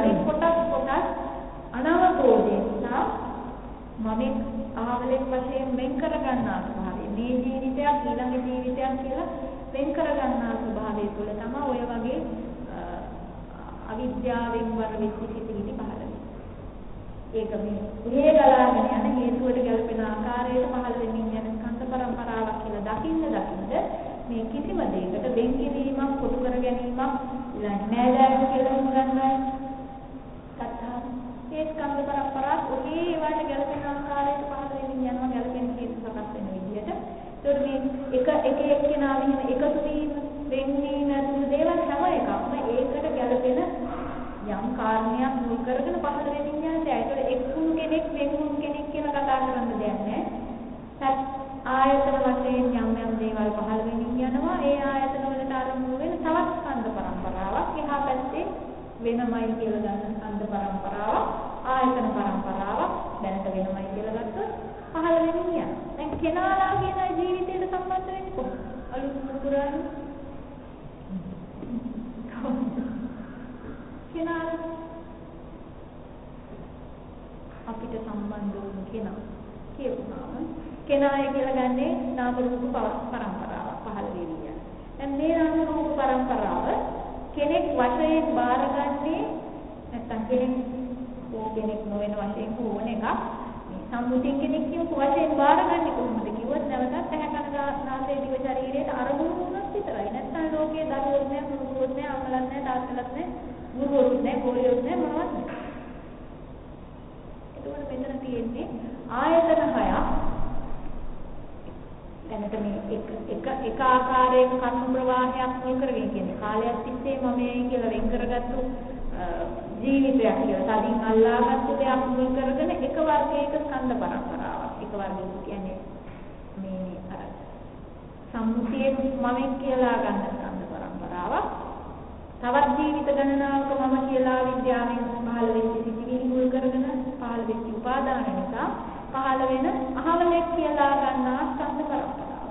[SPEAKER 1] පරම්පරාවේ කොටස් කොටස් අනවබෝධය නිසා මම අහවලෙක් වශයෙන් වෙන් කර ගන්නා ස්වභාවය. මේ ජීවිතයක් ඊළඟ ජීවිතයක් කියලා වෙන් කර ගන්නා ස්වභාවය තුළ තමයි ඔය වගේ අවිද්‍යාවෙන් වර වෙච්ච සිතිවිලි පහළ වෙන්නේ. ඒක මේ උහේ ගලාගෙන යන හේතුවට ගැලපෙන ආකාරයට පහළ වෙමින් යන ස්කන්ධ පරම්පරාවක් කියලා දකින්න දකින්න මේ කිසිම දෙයකට වෙන් කිරීමක් කොටු කර ගැනීමක් නෑදෑයෝ කියලා හඳුන්වන්නේ ඒ ස්කන්ධ පරම්පරාව ඔහේ ඒවට ගැලපෙන ආකාරයට පහළ වෙමින් යනවා ගැලපෙන හේතු සකස් වෙන විදිහට. ඒතකොට මේ එක එක එක්කෙනා මෙහෙම එකතු වීම වෙන්නේ නැතුව දේවල් හැම එකක්ම ඒකට ගැලපෙන යම් කාරණයක් මුල් කරගෙන පහළ වෙමින් යන දේ. ඒතකොට එක්කුණු කෙනෙක් වෙන්කුණු කෙනෙක් කියලා කතා කරන්න දෙයක් නැහැ. ආයතන වශයෙන් යම් යම් දේවල් පහළ වෙමින් යනවා. ඒ ආයතන වලට අරමුණු වෙන තවත් ස්කන්ධ පරම්පරාවක් එහා පැත්තේ වෙනමයි කියලා ගන්න ස්කන්ධ පරම්පරාවක් ආයතන පරම්පරාවක් දැනට වෙනමයි කියලා ගත්තොත් පහළ වෙමින් යනවා. දැන් කෙනාලා කියන ජීවිතයට සම්බන්ධ වෙන්නේ කොහොමද? අලුත් පුරාණ කෙනාලා අපිට සම්බන්ධ වුණු කෙනා කියපුවාම කෙනාය කියලා ගන්නේ නාම රූප පරම්පරාවක් පහළ වෙවි යන. දැන් මේ නාම රූප පරම්පරාව කෙනෙක් වශයෙන් බාරගන්නේ නැත්තම් කෙනෙක් ඕ කෙනෙක් නොවන වශයෙන් ඕන එකක්. මේ සම්මුතිය කෙනෙක් කියපු වශයෙන් බාරගන්නේ කොහොමද කිව්වොත් නැවතත් ඇහැ කන නාසය දිව ශරීරයට අරමුණු වුණොත් විතරයි. නැත්තම් ලෝකයේ දරුවොත් නැහැ මුරුවොත් නැහැ අම්මලත් නැහැ තාත්තලත් නැහැ ගුරුවරුත් නැහැ ගෝලියොත් නැහැ මොනවත් නැහැ. එතකොට මෙතන තියෙන්නේ ආයතන හයක්. දැනට මේ එක එක එක ආකාරයක කර්ම ප්‍රවාහයක් මුල් කරගෙන කියන්නේ. කාලයක් තිස්සේ මම මේ කියලා වෙන් කරගත්තු ජීවිතයක් කියලා. තදින් අල්ලාගත්තු දෙයක් මුල් කරගෙන එක වර්ගයක ස්කන්ධ පරම්පරාවක්. එක වර්ගයක කියන්නේ මේ අර සම්මුතියේ මම කියලා ගන්න ස්කන්ධ පරම්පරාවක්. තවත් ජීවිත ගණනාවක මම කියලා විද්‍යාවෙන් පහළ වෙච්ච සිතිවිලි මුල් කරගෙන පහළ වෙච්ච උපාදාන නිසා පහළ වෙන අහවලෙක් කියලා ගන්නා ස්කන්ධ පරම්පරාව.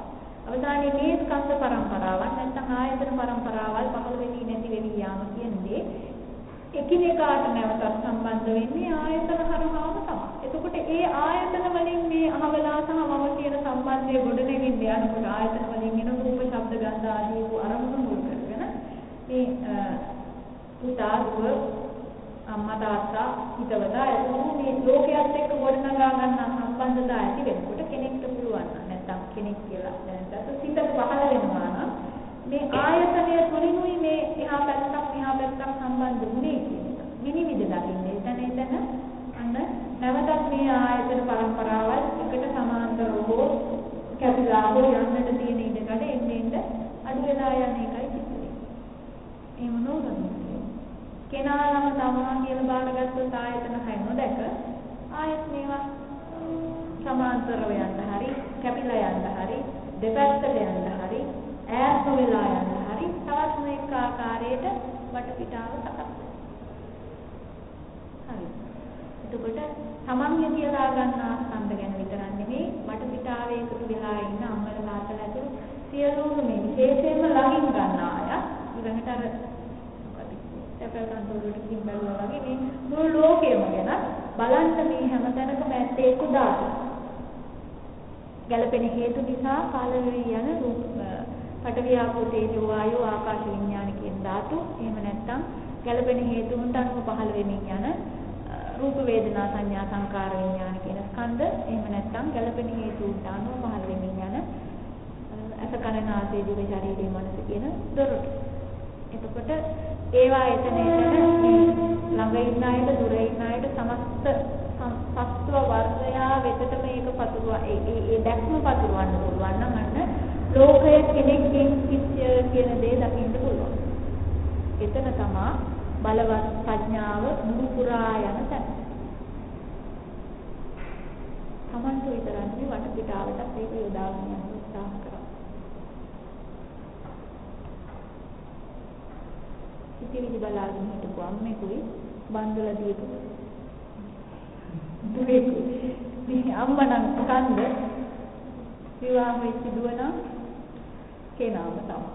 [SPEAKER 1] අවසානයේ මේ ස්කන්ධ පරම්පරාවන් නැත්නම් ආයතන පරම්පරාවල් පහළ වෙන්නේ නැති වෙවි යාම කියන්නේ එකිනෙකාට නැවතත් සම්බන්ධ වෙන්නේ ආයතන හරහාම තමයි. එතකොට ඒ ආයතන වලින් මේ අහවලා සහ මම කියන සම්බන්ධය ගොඩනැගෙන්න යනකොට ආයතන වලින් එන රූප, ශබ්ද, ගන්ධ ආදී වූ අරමුණු මුල් කරගෙන මේ පුතා දුව අම්මා තාත්තා හිතවතා එතකොට මේ ලෝකයක් එක්ක ගොඩනගා ගන්න සම්බන්ධතා ඇති වෙනකොට කෙනෙක්ට පුළුවන් නැත්නම් කෙනෙක් කියලා දැනගත්ත සිතක පහළ වෙනවා නම් මේ ආයතනය තුලිනුයි මේ එහා පැත්තක් මෙහා පැත්තක් සම්බන්ධ වුනේ කියන එක. විනිවිද දකින්නේ එතන එතන අන්න නැවතත් මේ ආයතන පරම්පරාවල් එකට සමාන්තරව හෝ කැපිලා හෝ යන්නට තියෙන ඉඩකඩ එන්න එන්න අඩු වෙලා යන එකයි සිද්ධ වෙන්නේ. එහෙම නෝනන්නේ. කෙනාලම තමා කියලා බාරගත්තොත් ආයතන හය නොදැක ආයත් මේවා සමාන්තරව යන්න හරි කැපිලා යන්න හරි දෙපැත්තට යන්න හරි ඈත් වෙලා යන්න හරි තවත් මේක ආකාරයට වටපිටාව සකස් හරි. එතකොට තමන්ගේ කියලා ගන්නා ස්කන්ධ ගැන විතරක් නෙමෙයි වටපිටාවේ එකතු වෙලා ඉන්න අම්මලා තාත්තලා ඇතුළු සියලුම මේ විශේෂයෙන්ම ළඟින් ගන්නා අය ඊළඟට අර සැපල් කන්ට්‍රෝල් එකකින් බලනවා වගේ මේ මුළු ලෝකෙම ගැන බලන්න මේ හැමතැනකම ඇත්තේ කුඩාට. ගැළපෙන හේතු නිසා කාලවලි යන රූප පඨවි ආපෝ තේජෝ වායෝ ආකාශ විඥාන කියන ධාතු එහෙම නැත්නම් ගැළපෙන හේතුන්ට අනුව පහළ වෙමින් යන රූප වේදනා සංඥා සංකාර විඥාන කියන ස්කන්ධ එහෙම නැත්නම් ගැළපෙන හේතුන්ට අනුව පහළ වෙමින් යන අස කන නාසය දිව ශරීරයේ මනස කියන දොරටු. එතකොට ඒවා එතන එතන ළඟ ඉන්න අයට දුර ඉන්න අයට සමස්ත සත්ව වර්ගයා වෙතට මේක පතුරවා ඒ ඒ දැක්ම පතුරවන්න පුළුවන් නම් අන්න ලෝකය කෙනෙක්ගෙන් කියන දේ දකින්න පුළුවන්. එතන තමා බලවත් ප්‍රඥාව මුළු පුරා යන තැන. තමන්ට විතරක් නෙවෙයි වටපිටාවටත් ඒක යොදාගෙන යනවා. උත්සාහ කරා. සිතිවිලි බලාගෙන හිටපු අම්මෙකුයි බන්දලා දීපු දුවේකුයි. මේ අම්මා නම් කන්ද විවාහ වෙච්ච දුව නම් කෙනාම තමයි.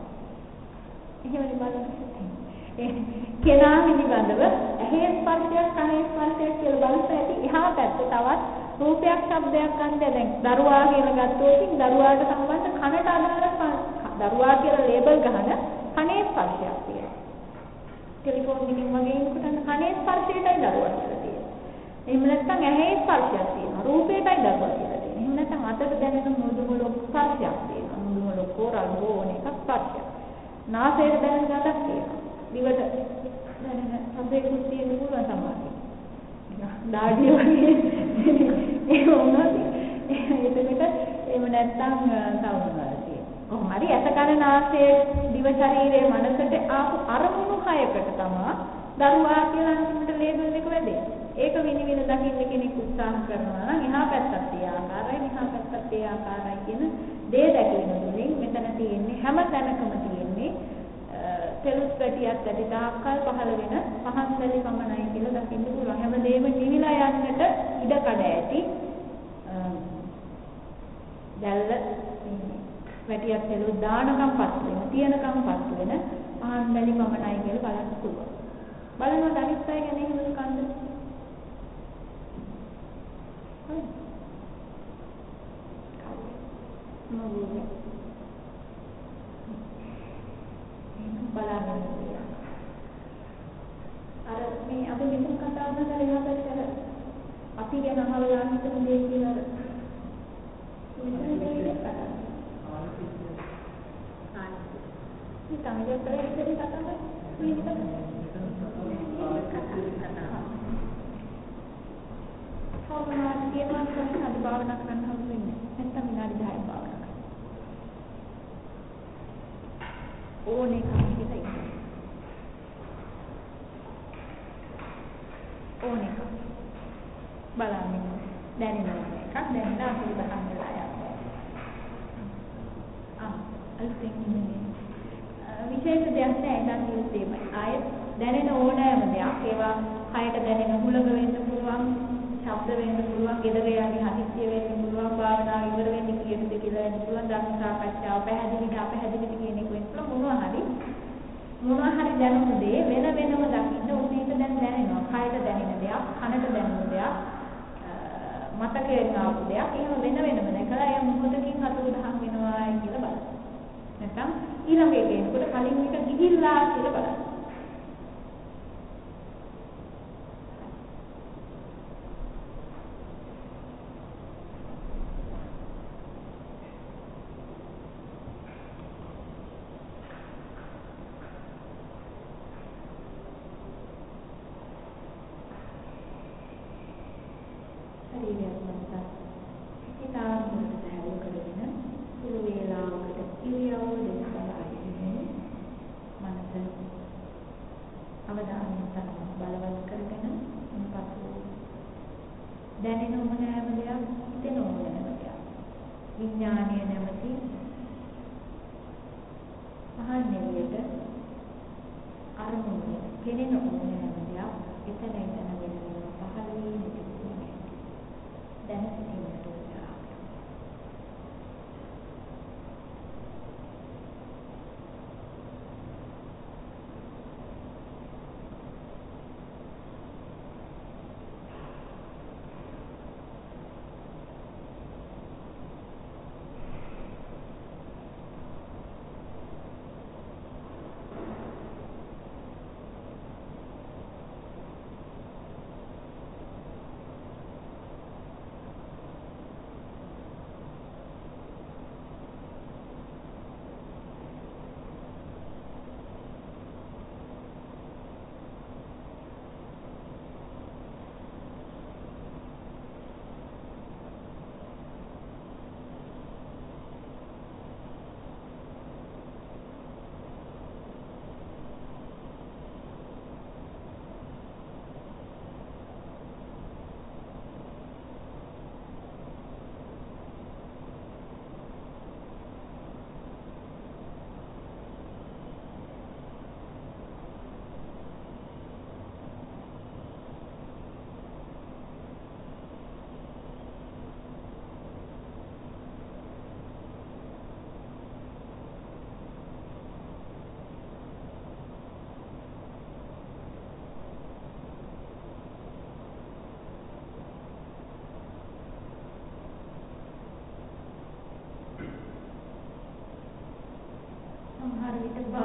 [SPEAKER 1] එහෙමනේ බලන්න. කෙනා පිළිබඳව ඇහි ස්පර්ශයක් කනේ ස්පර්ශයක් කියලා බලස ඇති එහා පැත්ත තවත් රූපයක් ශබ්දයක් ගන්න දැන් දරුවා කියලා ගත්තොත් දරුවාට සම්බන්ධ කනට අදාළ දරුවා කියලා ලේබල් ගහන කනේ ස්පර්ශයක් තියෙනවා. ටෙලිෆෝන් එකකින් වගේ එනකොට කනේ ස්පර්ශයටයි දරුවා කියලා තියෙන්නේ. එහෙම නැත්නම් ඇහි ස්පර්ශයක් තියෙනවා. රූපයටයි දරුවා කියලා තියෙන්නේ. එහෙම නැත්නම් අතට දැනෙන මුදු මුලක් ස්පර්ශයක් තියෙනවා. මුදු මුලක් කොරල් ඕන එකක් ස්පර්ශයක්. නාසයට දැනෙන ගඳක් තියෙනවා. දිවට දැනෙන සබ්දයකුත් තියෙන්න පුළුවන් සමහරවිට. දාඩිය වගේ ඒ වුණත් එතකොට එහෙම නැත්නම් තවුනලා තියෙනවා. කොහොම හරි ඇස කන නාසය දිව ශරීරයේ මනසට ආපු අරමුණු හයකට තමයි දරුවා කියලා අන්තිමට ලේබල් එක වැදෙන්නේ. ඒක විනිවිද දකින්න කෙනෙක් උත්සාහ කරනවා නම් එහා පැත්තත් ඒ ආකාරයි මෙහා පැත්තත් ඒ ආකාරයි කියන දේ දැකීම තුළින් මෙතන තියෙන්නේ හැම තැනකම තියෙන්නේ තෙලුස් පැටියක් ඇති තාක්කල් පහළ වෙන පහන් දැලි පමණයි කියලා දකින්න පුළුවන්. හැමදේම නිවිලා යන්නට ඉඩ කඩ ඇති දැල්ල වැටියක් තෙලුස් දානකම් පස් වෙන, තියනකම් පස් වෙන පහන් දැලි පමණයි කියලා බලන්න පුළුවන්. බලනවා අනිත් අය ගැන එහෙම ස්කන්ධ. හරි. මොකද? බලාගෙන ඉන්නවා. අර මේ අපි මෙතන කතා කරන කරේකට අපි ගැන අහලා යන්න හිතන දේ කියලා මෙතන දෙයක් කතා කරනවා. මේ තමයි කරේ ඉතින් කතා කරන්නේ. කවුරුහරි කියනවා නම් අද භාවනා කරන්න හම්බ වෙන්නේ නැත්නම් විනාඩි 10ක් භාවනා කරන්න. ඕනේ කම කියලා ඉන්නේ. ඕනේ කම. බලන්න දැනෙන එකක් දැනෙන අපේ බහන් වෙලා යනවා. ආ අලුතෙන් ඉන්නේ. විශේෂ දෙයක් නෑ නම් ඉස්සෙමයි. ආයෙත් දැනෙන ඕනෑම දෙයක් ඒවා කයට දැනෙන හුලඟ වෙන්න පුළුවන් ශබ්ද වෙන්න පුළුවන්, gedara යන්නේ හදිස්සිය වෙන්න පුළුවන්, භාවනාව ඉවර වෙන්නේ කීයටද කියලා වෙන්න පුළුවන්, ධර්ම සාකච්ඡාව පැහැදිලිද අපැහැදිලිද කියන එක වෙන්න පුළුවන් මොනවා හරි. මොනවා හරි දැනුම දේ වෙන වෙනම දකින්න උදේට දැන් දැනෙනවා. කයට දැනෙන දෙයක්, කනට දැනෙන දෙයක්, මතකයෙන් ආපු දෙයක්, එහෙම වෙන වෙනම දැකලා ඒ මොහොතකින් අතුරුදහන් වෙනවා කියලා බලන්න. නැත්නම් ඊළඟ එක එනකොට කලින් එක ගිහිල්ලා කියලා බලන්න. විඥානය නැමැති පහන් එළියට අරමුණ කෙනෙන ඕනෑම දෙයක් එතන ඉඳන වෙන Goodbye.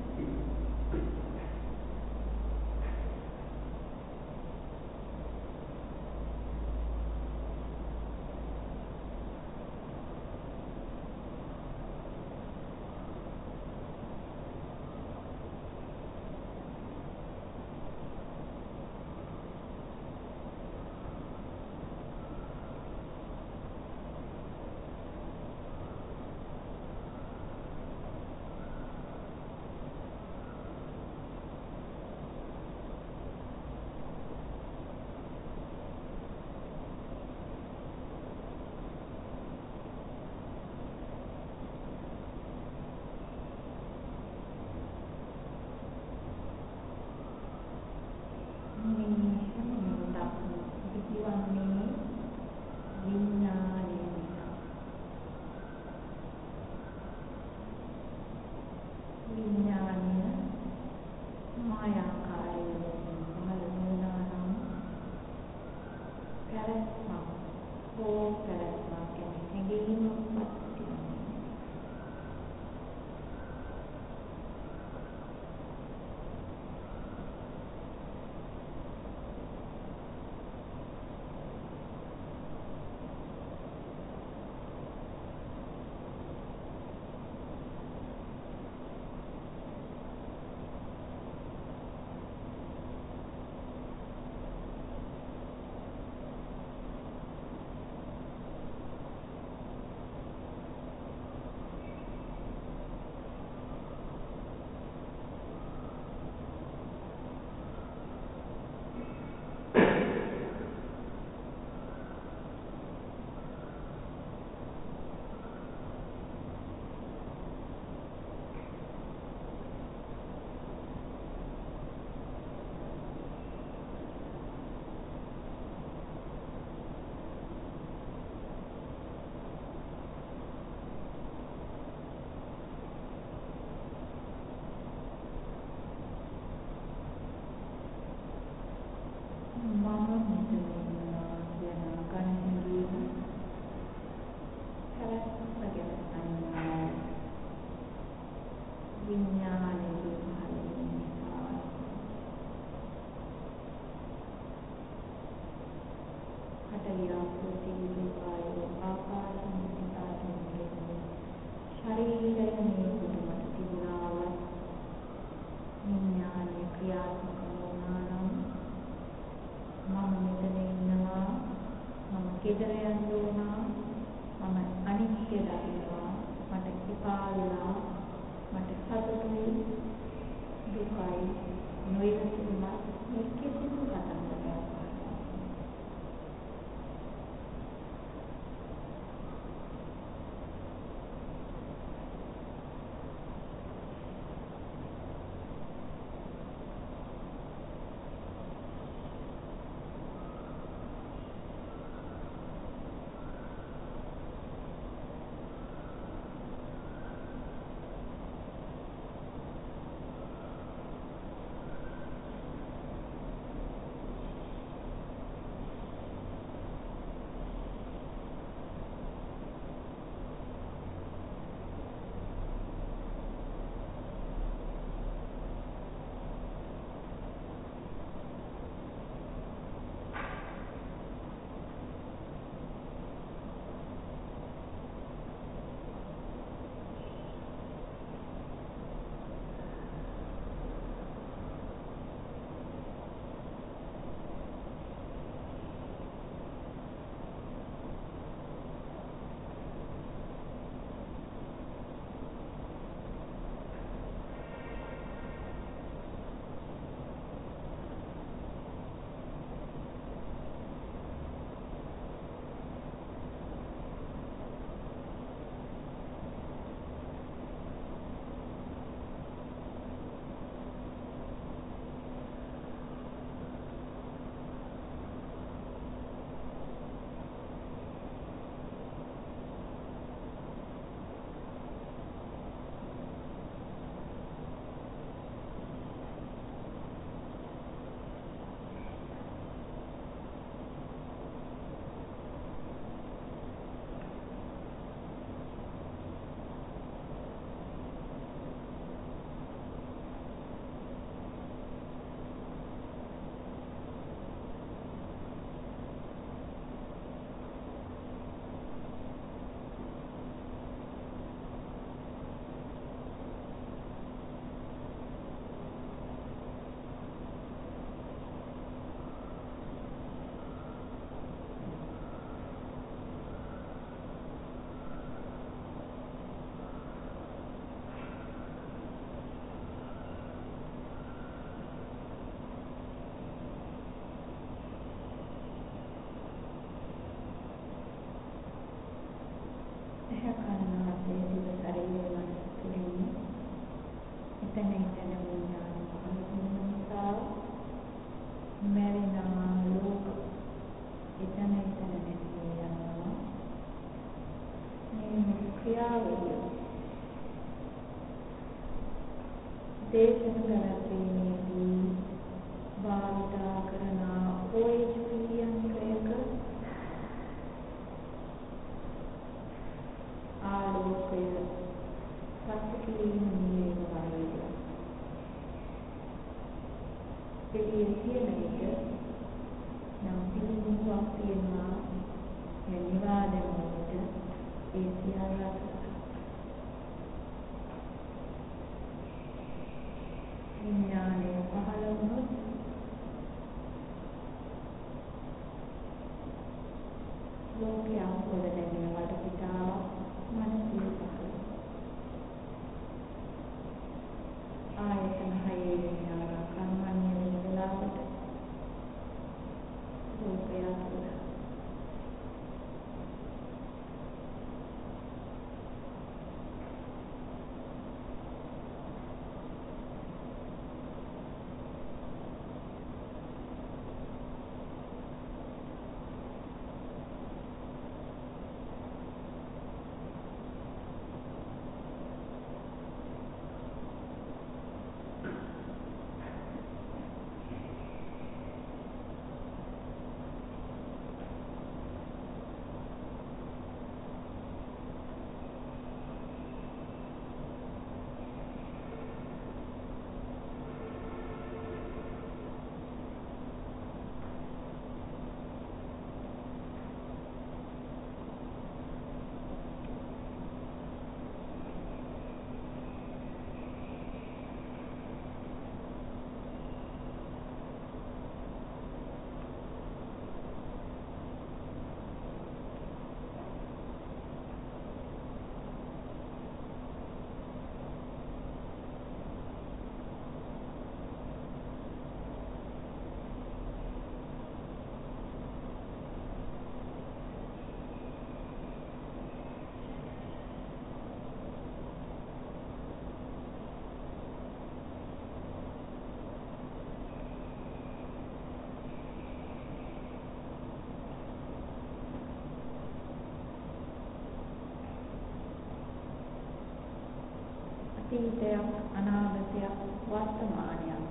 [SPEAKER 1] අතීතයක් අනාගතයක් වර්තමානයක්.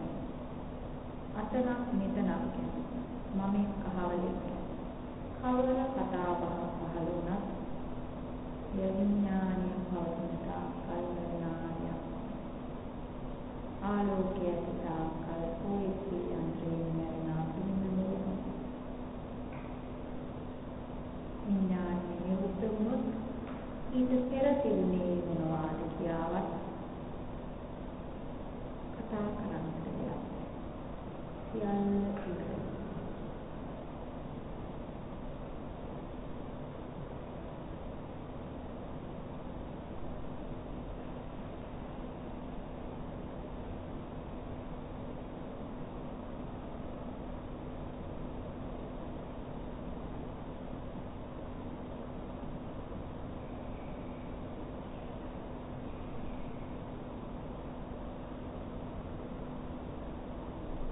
[SPEAKER 1] අතනක් මෙතනක්. මම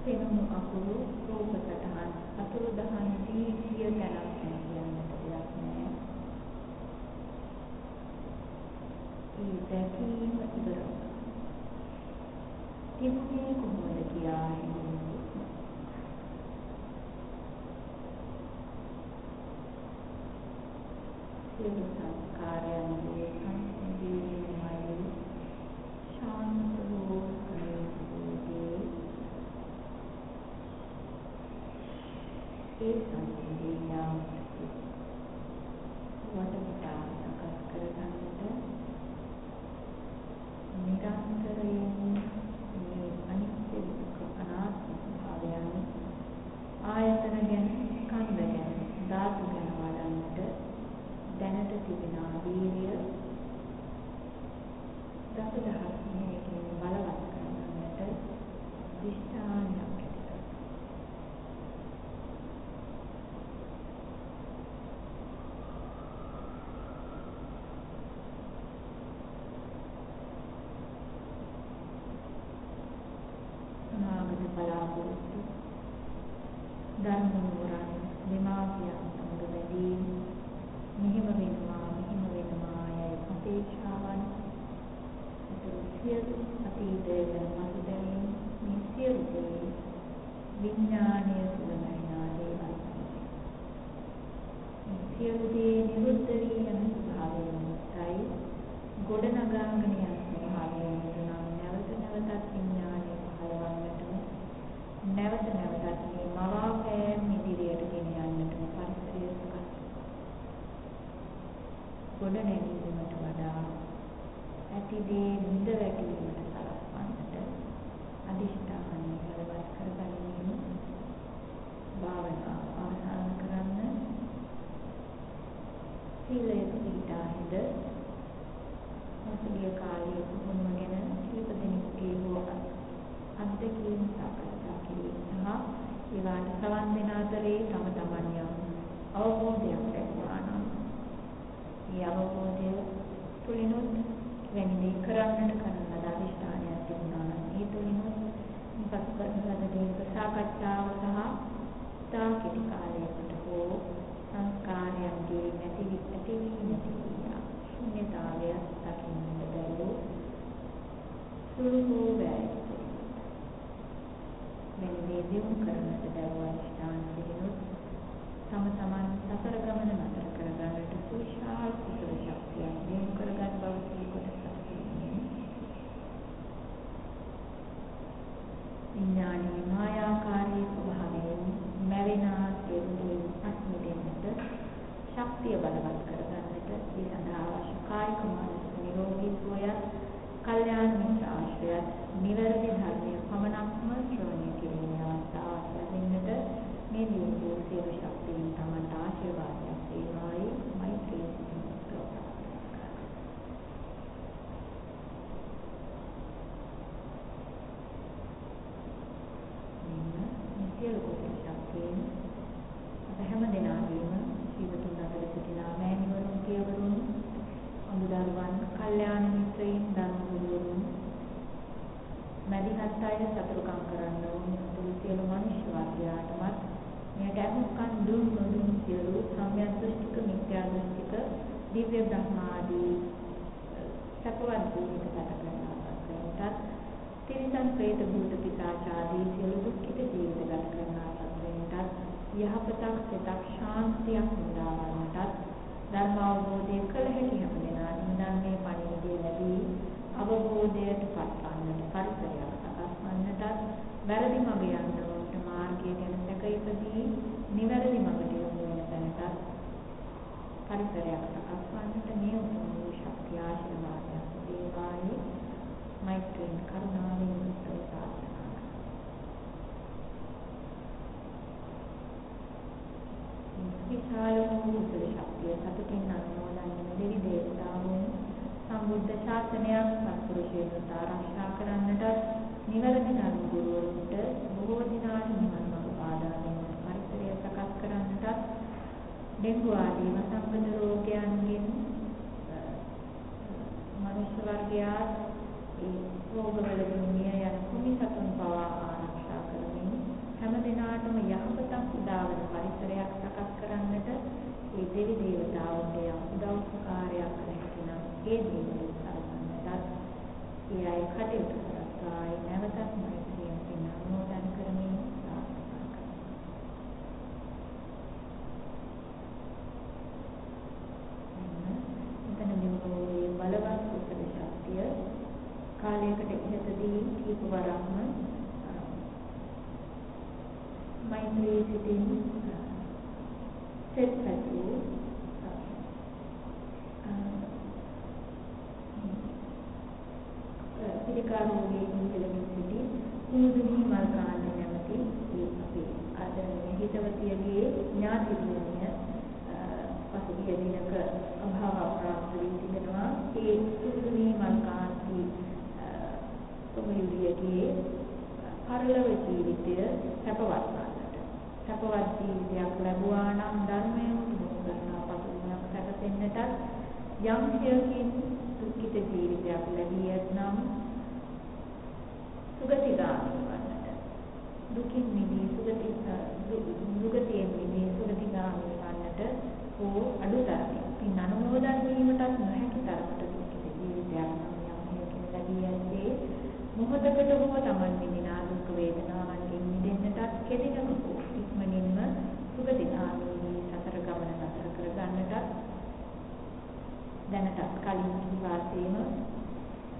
[SPEAKER 1] පෙනුණු අකුරු රූප සටහන් අතුරු දහනදී සිය තැනක් නැහැ කියන්නට දෙයක් නැහැ. ඒ දැකීම ඉවර වුණා. තිබුණේ කොහොමද කියා සියලු සංස්කාරයන්ගේ සියලු අතීතය ගැන මතකයෙන් මේ සියලු දේ විඥානය තුළමයි නාදේවල් මේ සියලු දේ නිරුද්ධ වී යන ස්වභාවයෙන් මුක්තයි ගොඩනගාගෙන යන ස්වභාවයෙන් නම් නැවත නැවතත් විඥානය පහළවන්නට නැවත නැවතත් මේ මවාපෑම් ඉදිරියට ගෙන යන්නට පරිසරය සකස් ගොඩ නැගීමට වඩා ඇති දේ නිද වැටීමට සලස්වන්නට අදිෂ්ඨානය බලවත් කරගනිමින් භාවනාව අවසන් කරන්න. සීලය පිළිපදා හිඳ පසුගිය කාලයේ පුහුණුව ගැන කීප දෙනෙකුගේ හෝ අත්දැකීම් සාකච්ඡා කිරීම සහ ඒවාට සවන් දෙන අතරේ තම තමන් යම් අවබෝධයක් ලැබුණා නම් ඒ අවබෝධය තුළිනුත් වැනි දේ කරන්නට කරන ලද අධිෂ්ඨානයක් තිබුණා නම් ඒ තුළිනුත් පසු කරන ලද දේ සාකච්ඡාව සහ තා කෙටි කාලයකට හෝ සංස්කාරයන්ගේ නැති ඇති වී නැති ශුන්‍යතාවය දකින්නට බැරි සුළු වූ වැය මෙන්න මේ දියුණු කරන්නට බැරුව අධිෂ්ඨාන පිළිනුත් තම තමන් සසර ගමන නතර කරගන්නට සුවිශාල කුසල ශක්තියක් දියුණු කරගත් බව විඥානීය මායාකාරී ස්වභාවයෙන් මැවෙනා සියලු අත්මිදෙන්නට ශක්තිය බලවත් කරගන්නට ඒ සඳහා අවශ්‍ය කායික මානසික නිරෝගී සුවයත් කල්යාණ මිත්‍ර ආශ්‍රයත් නිවැරදි ධර්මය පමණක්ම ශ්‍රවණය කිරීමේ අවස්ථාවක් ලැබෙන්නට මේ දියුණු සියලු ශක්තියින් තමන්ට ආශිර්වාදයක් වේවායි මෛත්‍රී සියලු කුසල ශක්තියින් අප හැම දිනාගේම ජීවිතුන් අතර සිටිනා මෑණිවරුන් කියවරුන් අමුදරුවන් කල්යාණ මිත්‍රයින් ධර්ම ගුරුවරුන් මැදිහත් අය සතුරුකම් කරන්න ඕන. සියලු මනුෂ්‍ය වර්ගයාටමත් මෙයට අහුම්කන් දුන් නොදුන් සියලු සම්‍යක් දෘෂ්ටික මිත්‍යා දෘෂ්ටික දිව්‍ය බ්‍රහ්මාදී සපවත් ජීවිත ගත කරන අපතේටත් තිරිසන් ප්‍රේත භූත පිසාචාදී සියලු දුක්ඛිත ජීවිත ගත කරන අපතේටත් යහපතක් සිතක් ශාන්තියක් උදාවන්නටත් ධර්ම අවබෝධය කළ හැකි හැම දෙනාටම ධර්මයේ පණිවිඩය ලැබී අවබෝධයට පත්වන්නට පරිසරයක් සකස් වන්නටත් වැරදි මඟ යන්නවන්ට මාර්ගය ගැන සැක ඉපදී නිවැරදි මඟට යොමු වෙන තැනටත් පරිසරයක් සකස් වන්නට මේ උතුම් වූ ශක්තිය ආශිර්වාදයක් වේවායි මෛත්‍රියෙන් කරුණාවෙන් යුක්තව ප්‍රාර්ථනා විශාල වූ කුසල ශක්තිය සතුටින් අනුමෝදන් වන දෙවි දේවතාවුන් සම්බුද්ධ ශාසනයක් සත්පුරුෂයන්ට ආරක්ෂා කරන්නට නිවැරදි ධර්ම ගුරුවරුන්ට බොහෝ දිනාට නිවන් මඟ පාදා දෙන්නට පරිසරය සකස් කරන්නට ඩෙන්ගු ආදී මසංගත රෝගයන්ගෙන් මනුෂ්‍ය වර්ගයා ඒ රෝගවලදී මිය යන කුමි සතුන් පවා ආරක්ෂා කරමින් හැම දිනාටම යහපතක් උදාවන පරිසරයක් සකස් කරන්නට ඒ දෙවි දේවතාවුන්ට යම් උදව්පකාරයක් නැතිනම් ඒ දේවල් සලකන්නටත් ඒ අය කටයුතු කරත්වායි නැවතත් මෛත්‍රියෙන් පින් අනුමෝදන් කරමින් ප්‍රාර්ථනා කරනවා. එතන නිරෝධයේ බලවත් කුසල ශක්තිය කාලයකට ඉහතදී කීප වරක්ම මෛත්‍රී සිතින් සෙත් පැතු පිළිකා රෝගීන් පිළිමින් සිටි කුමුදුනි මල්කාන්ත නැමැති ඒ අපේ ආදරණීය හිතවතියගේ ඥාති දියණිය පසුගිය දිනක අභාව ප්‍රාප්ත වී තිබෙනවා. ඒ කුමුදුනි මල්කාන්ති සොමියුලියගේ පරලොව ජීවිතය සැපවත් සැපවත් ජීවිතයක් ලැබුවා නම් ධර්මයෙන් පුහුණු කරන පසුබිමක් සැකසෙන්නටත් යම් හේයකින් දුක්ඛිත ජීවිතයක් ලැබී ඇතනම් සුගතිගාමී වන්නට. දුකින් මිදී සුගති දුගතියෙන් මිදී සුගතිගාමී වන්නට හෝ අඩුතරමින් පින් අනුමෝදන් වීමටත් නොහැකි තරමට දුක්ඛිත ජීවිතයක් නම් යම් හේකින් ලැබී ඇත්තේ මොහොතකට හෝ Taman විඳිනා දුක් වේදනාවන්ගෙන් මිදෙන්නටත් කෙදිනක ඉක්මනින්ම සුගතිගාමී සතර ගමන නතර කර ගන්නටත් දැනටත් කලින් කී වාසයේම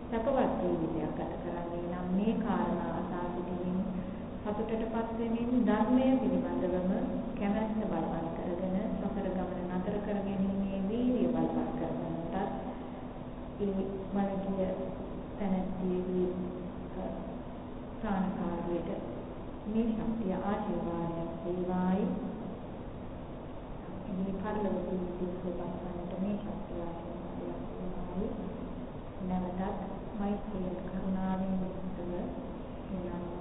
[SPEAKER 1] සපවත් ජීවිතයක් ගත කරන්නේ නම් මේ කාරණා අසා සිටිමින් සතුටටපත් වෙමින් ධර්මය පිළිබඳවම කැමැත්ත බලවත් කරගෙන සතර ගමන නතර කර ගැනීමේ වීර්ය බලවත් කරගන්නටත් ඒ මනකිය තනතියේ සානකාරයට මේ ශක්තිය ආශිර්වාදයක් වේවායි. මේ පරිලෝක ජීවිතය සුවපත් වන්නට මේ ශක්තිය ආශිර්වාදයක් වේවායි නැවතත් මෛත්‍රිය කරුණාවෙන් යුක්තව යනවා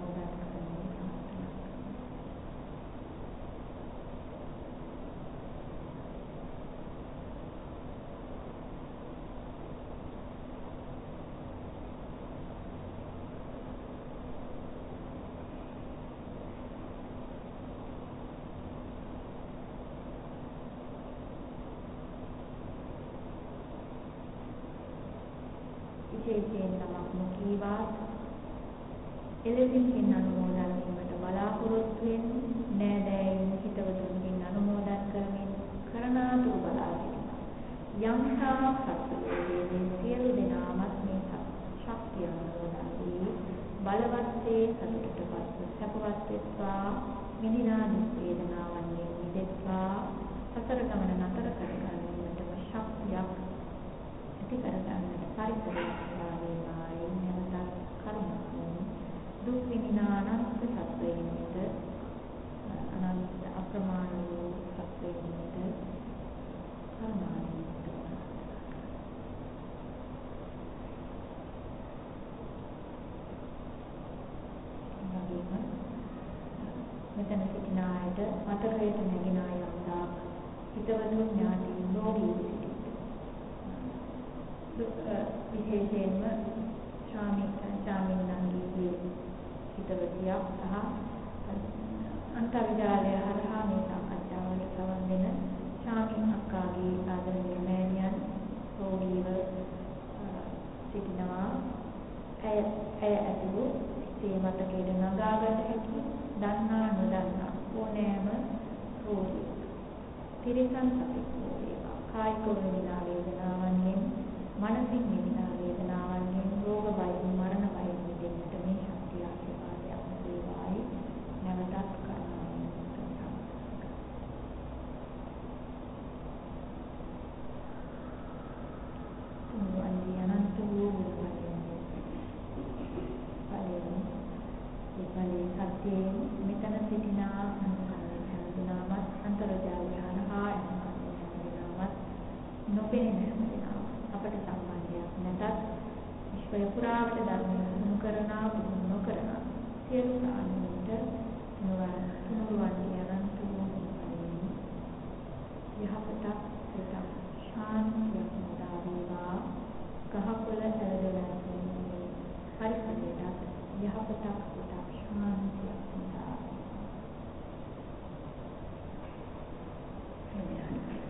[SPEAKER 1] විශේෂයෙන් නමක් නොකීවාත් එලෙසින් පින් අනුමෝදන් වීමට බලාපොරොත්තු වෙන නෑදෑයන් හිතවතුන්ගෙන් අනුමෝදන් කරමින් කරනාතුරු බලා සිටිනවා යම් තාක් සත්වයේ සියලු දෙනාමත් මේ ශක්තිය අනුමෝදන් වී බලවත්සේ සතුටටපත් සැපවත් වෙත්වා මිදිනා දුක් වේදනාවන් මිදෙත්වා සතර ගමන නතර කර ගැනීමටම ශක්තියක් ඇති කර ගන්නට පරිසරයක් දුක් විඳින අනන්ත සත්වයින්ට අනන්ත අප්‍රමාණ වූ සත්වයින්ට කරුණාවෙන් මෙතන සිටින අයට මතකයට නැගෙන අය යම්දා හිතවතුන් ඥාතීන් රෝගී සිටිනවා විශේෂයෙන්ම ශාමී ශාමීන් නංගීගේ හිතවතියක් සහ අන්තර්ජාලය හරහා මේ සාකච්ඡාවට සවන් දෙන ශාමින් අක්කාගේ ආදරණීය මෑණියන් රෝගීව සිටිනවා. ඇය ඇය ඇතුළු සිතේ මතකයේ නගාගත හැකි දන්නා නොදන්නා ඕනෑම රෝගී තිරිසන් සතෙක් වේවා කායික වේදනා වේදනාවන්ගෙන් මානසික වේදනා වේදනාවන්ගෙන් රෝග බය අදත් විශ්වය පුරාවට ධර්මය දිනු කරනා පුහුණු නොකරනා. සියලු ප්‍රාණීන්ට තුනුරුවන් කියන තුනුරුවන් යහපතක් සිතක් ශාන්තියක් මුදා වේවා. ගහකොළ ඇලදෙන පරිසරයට යහපතක් සිතක් ශාන්තියක් මුදා Thank you.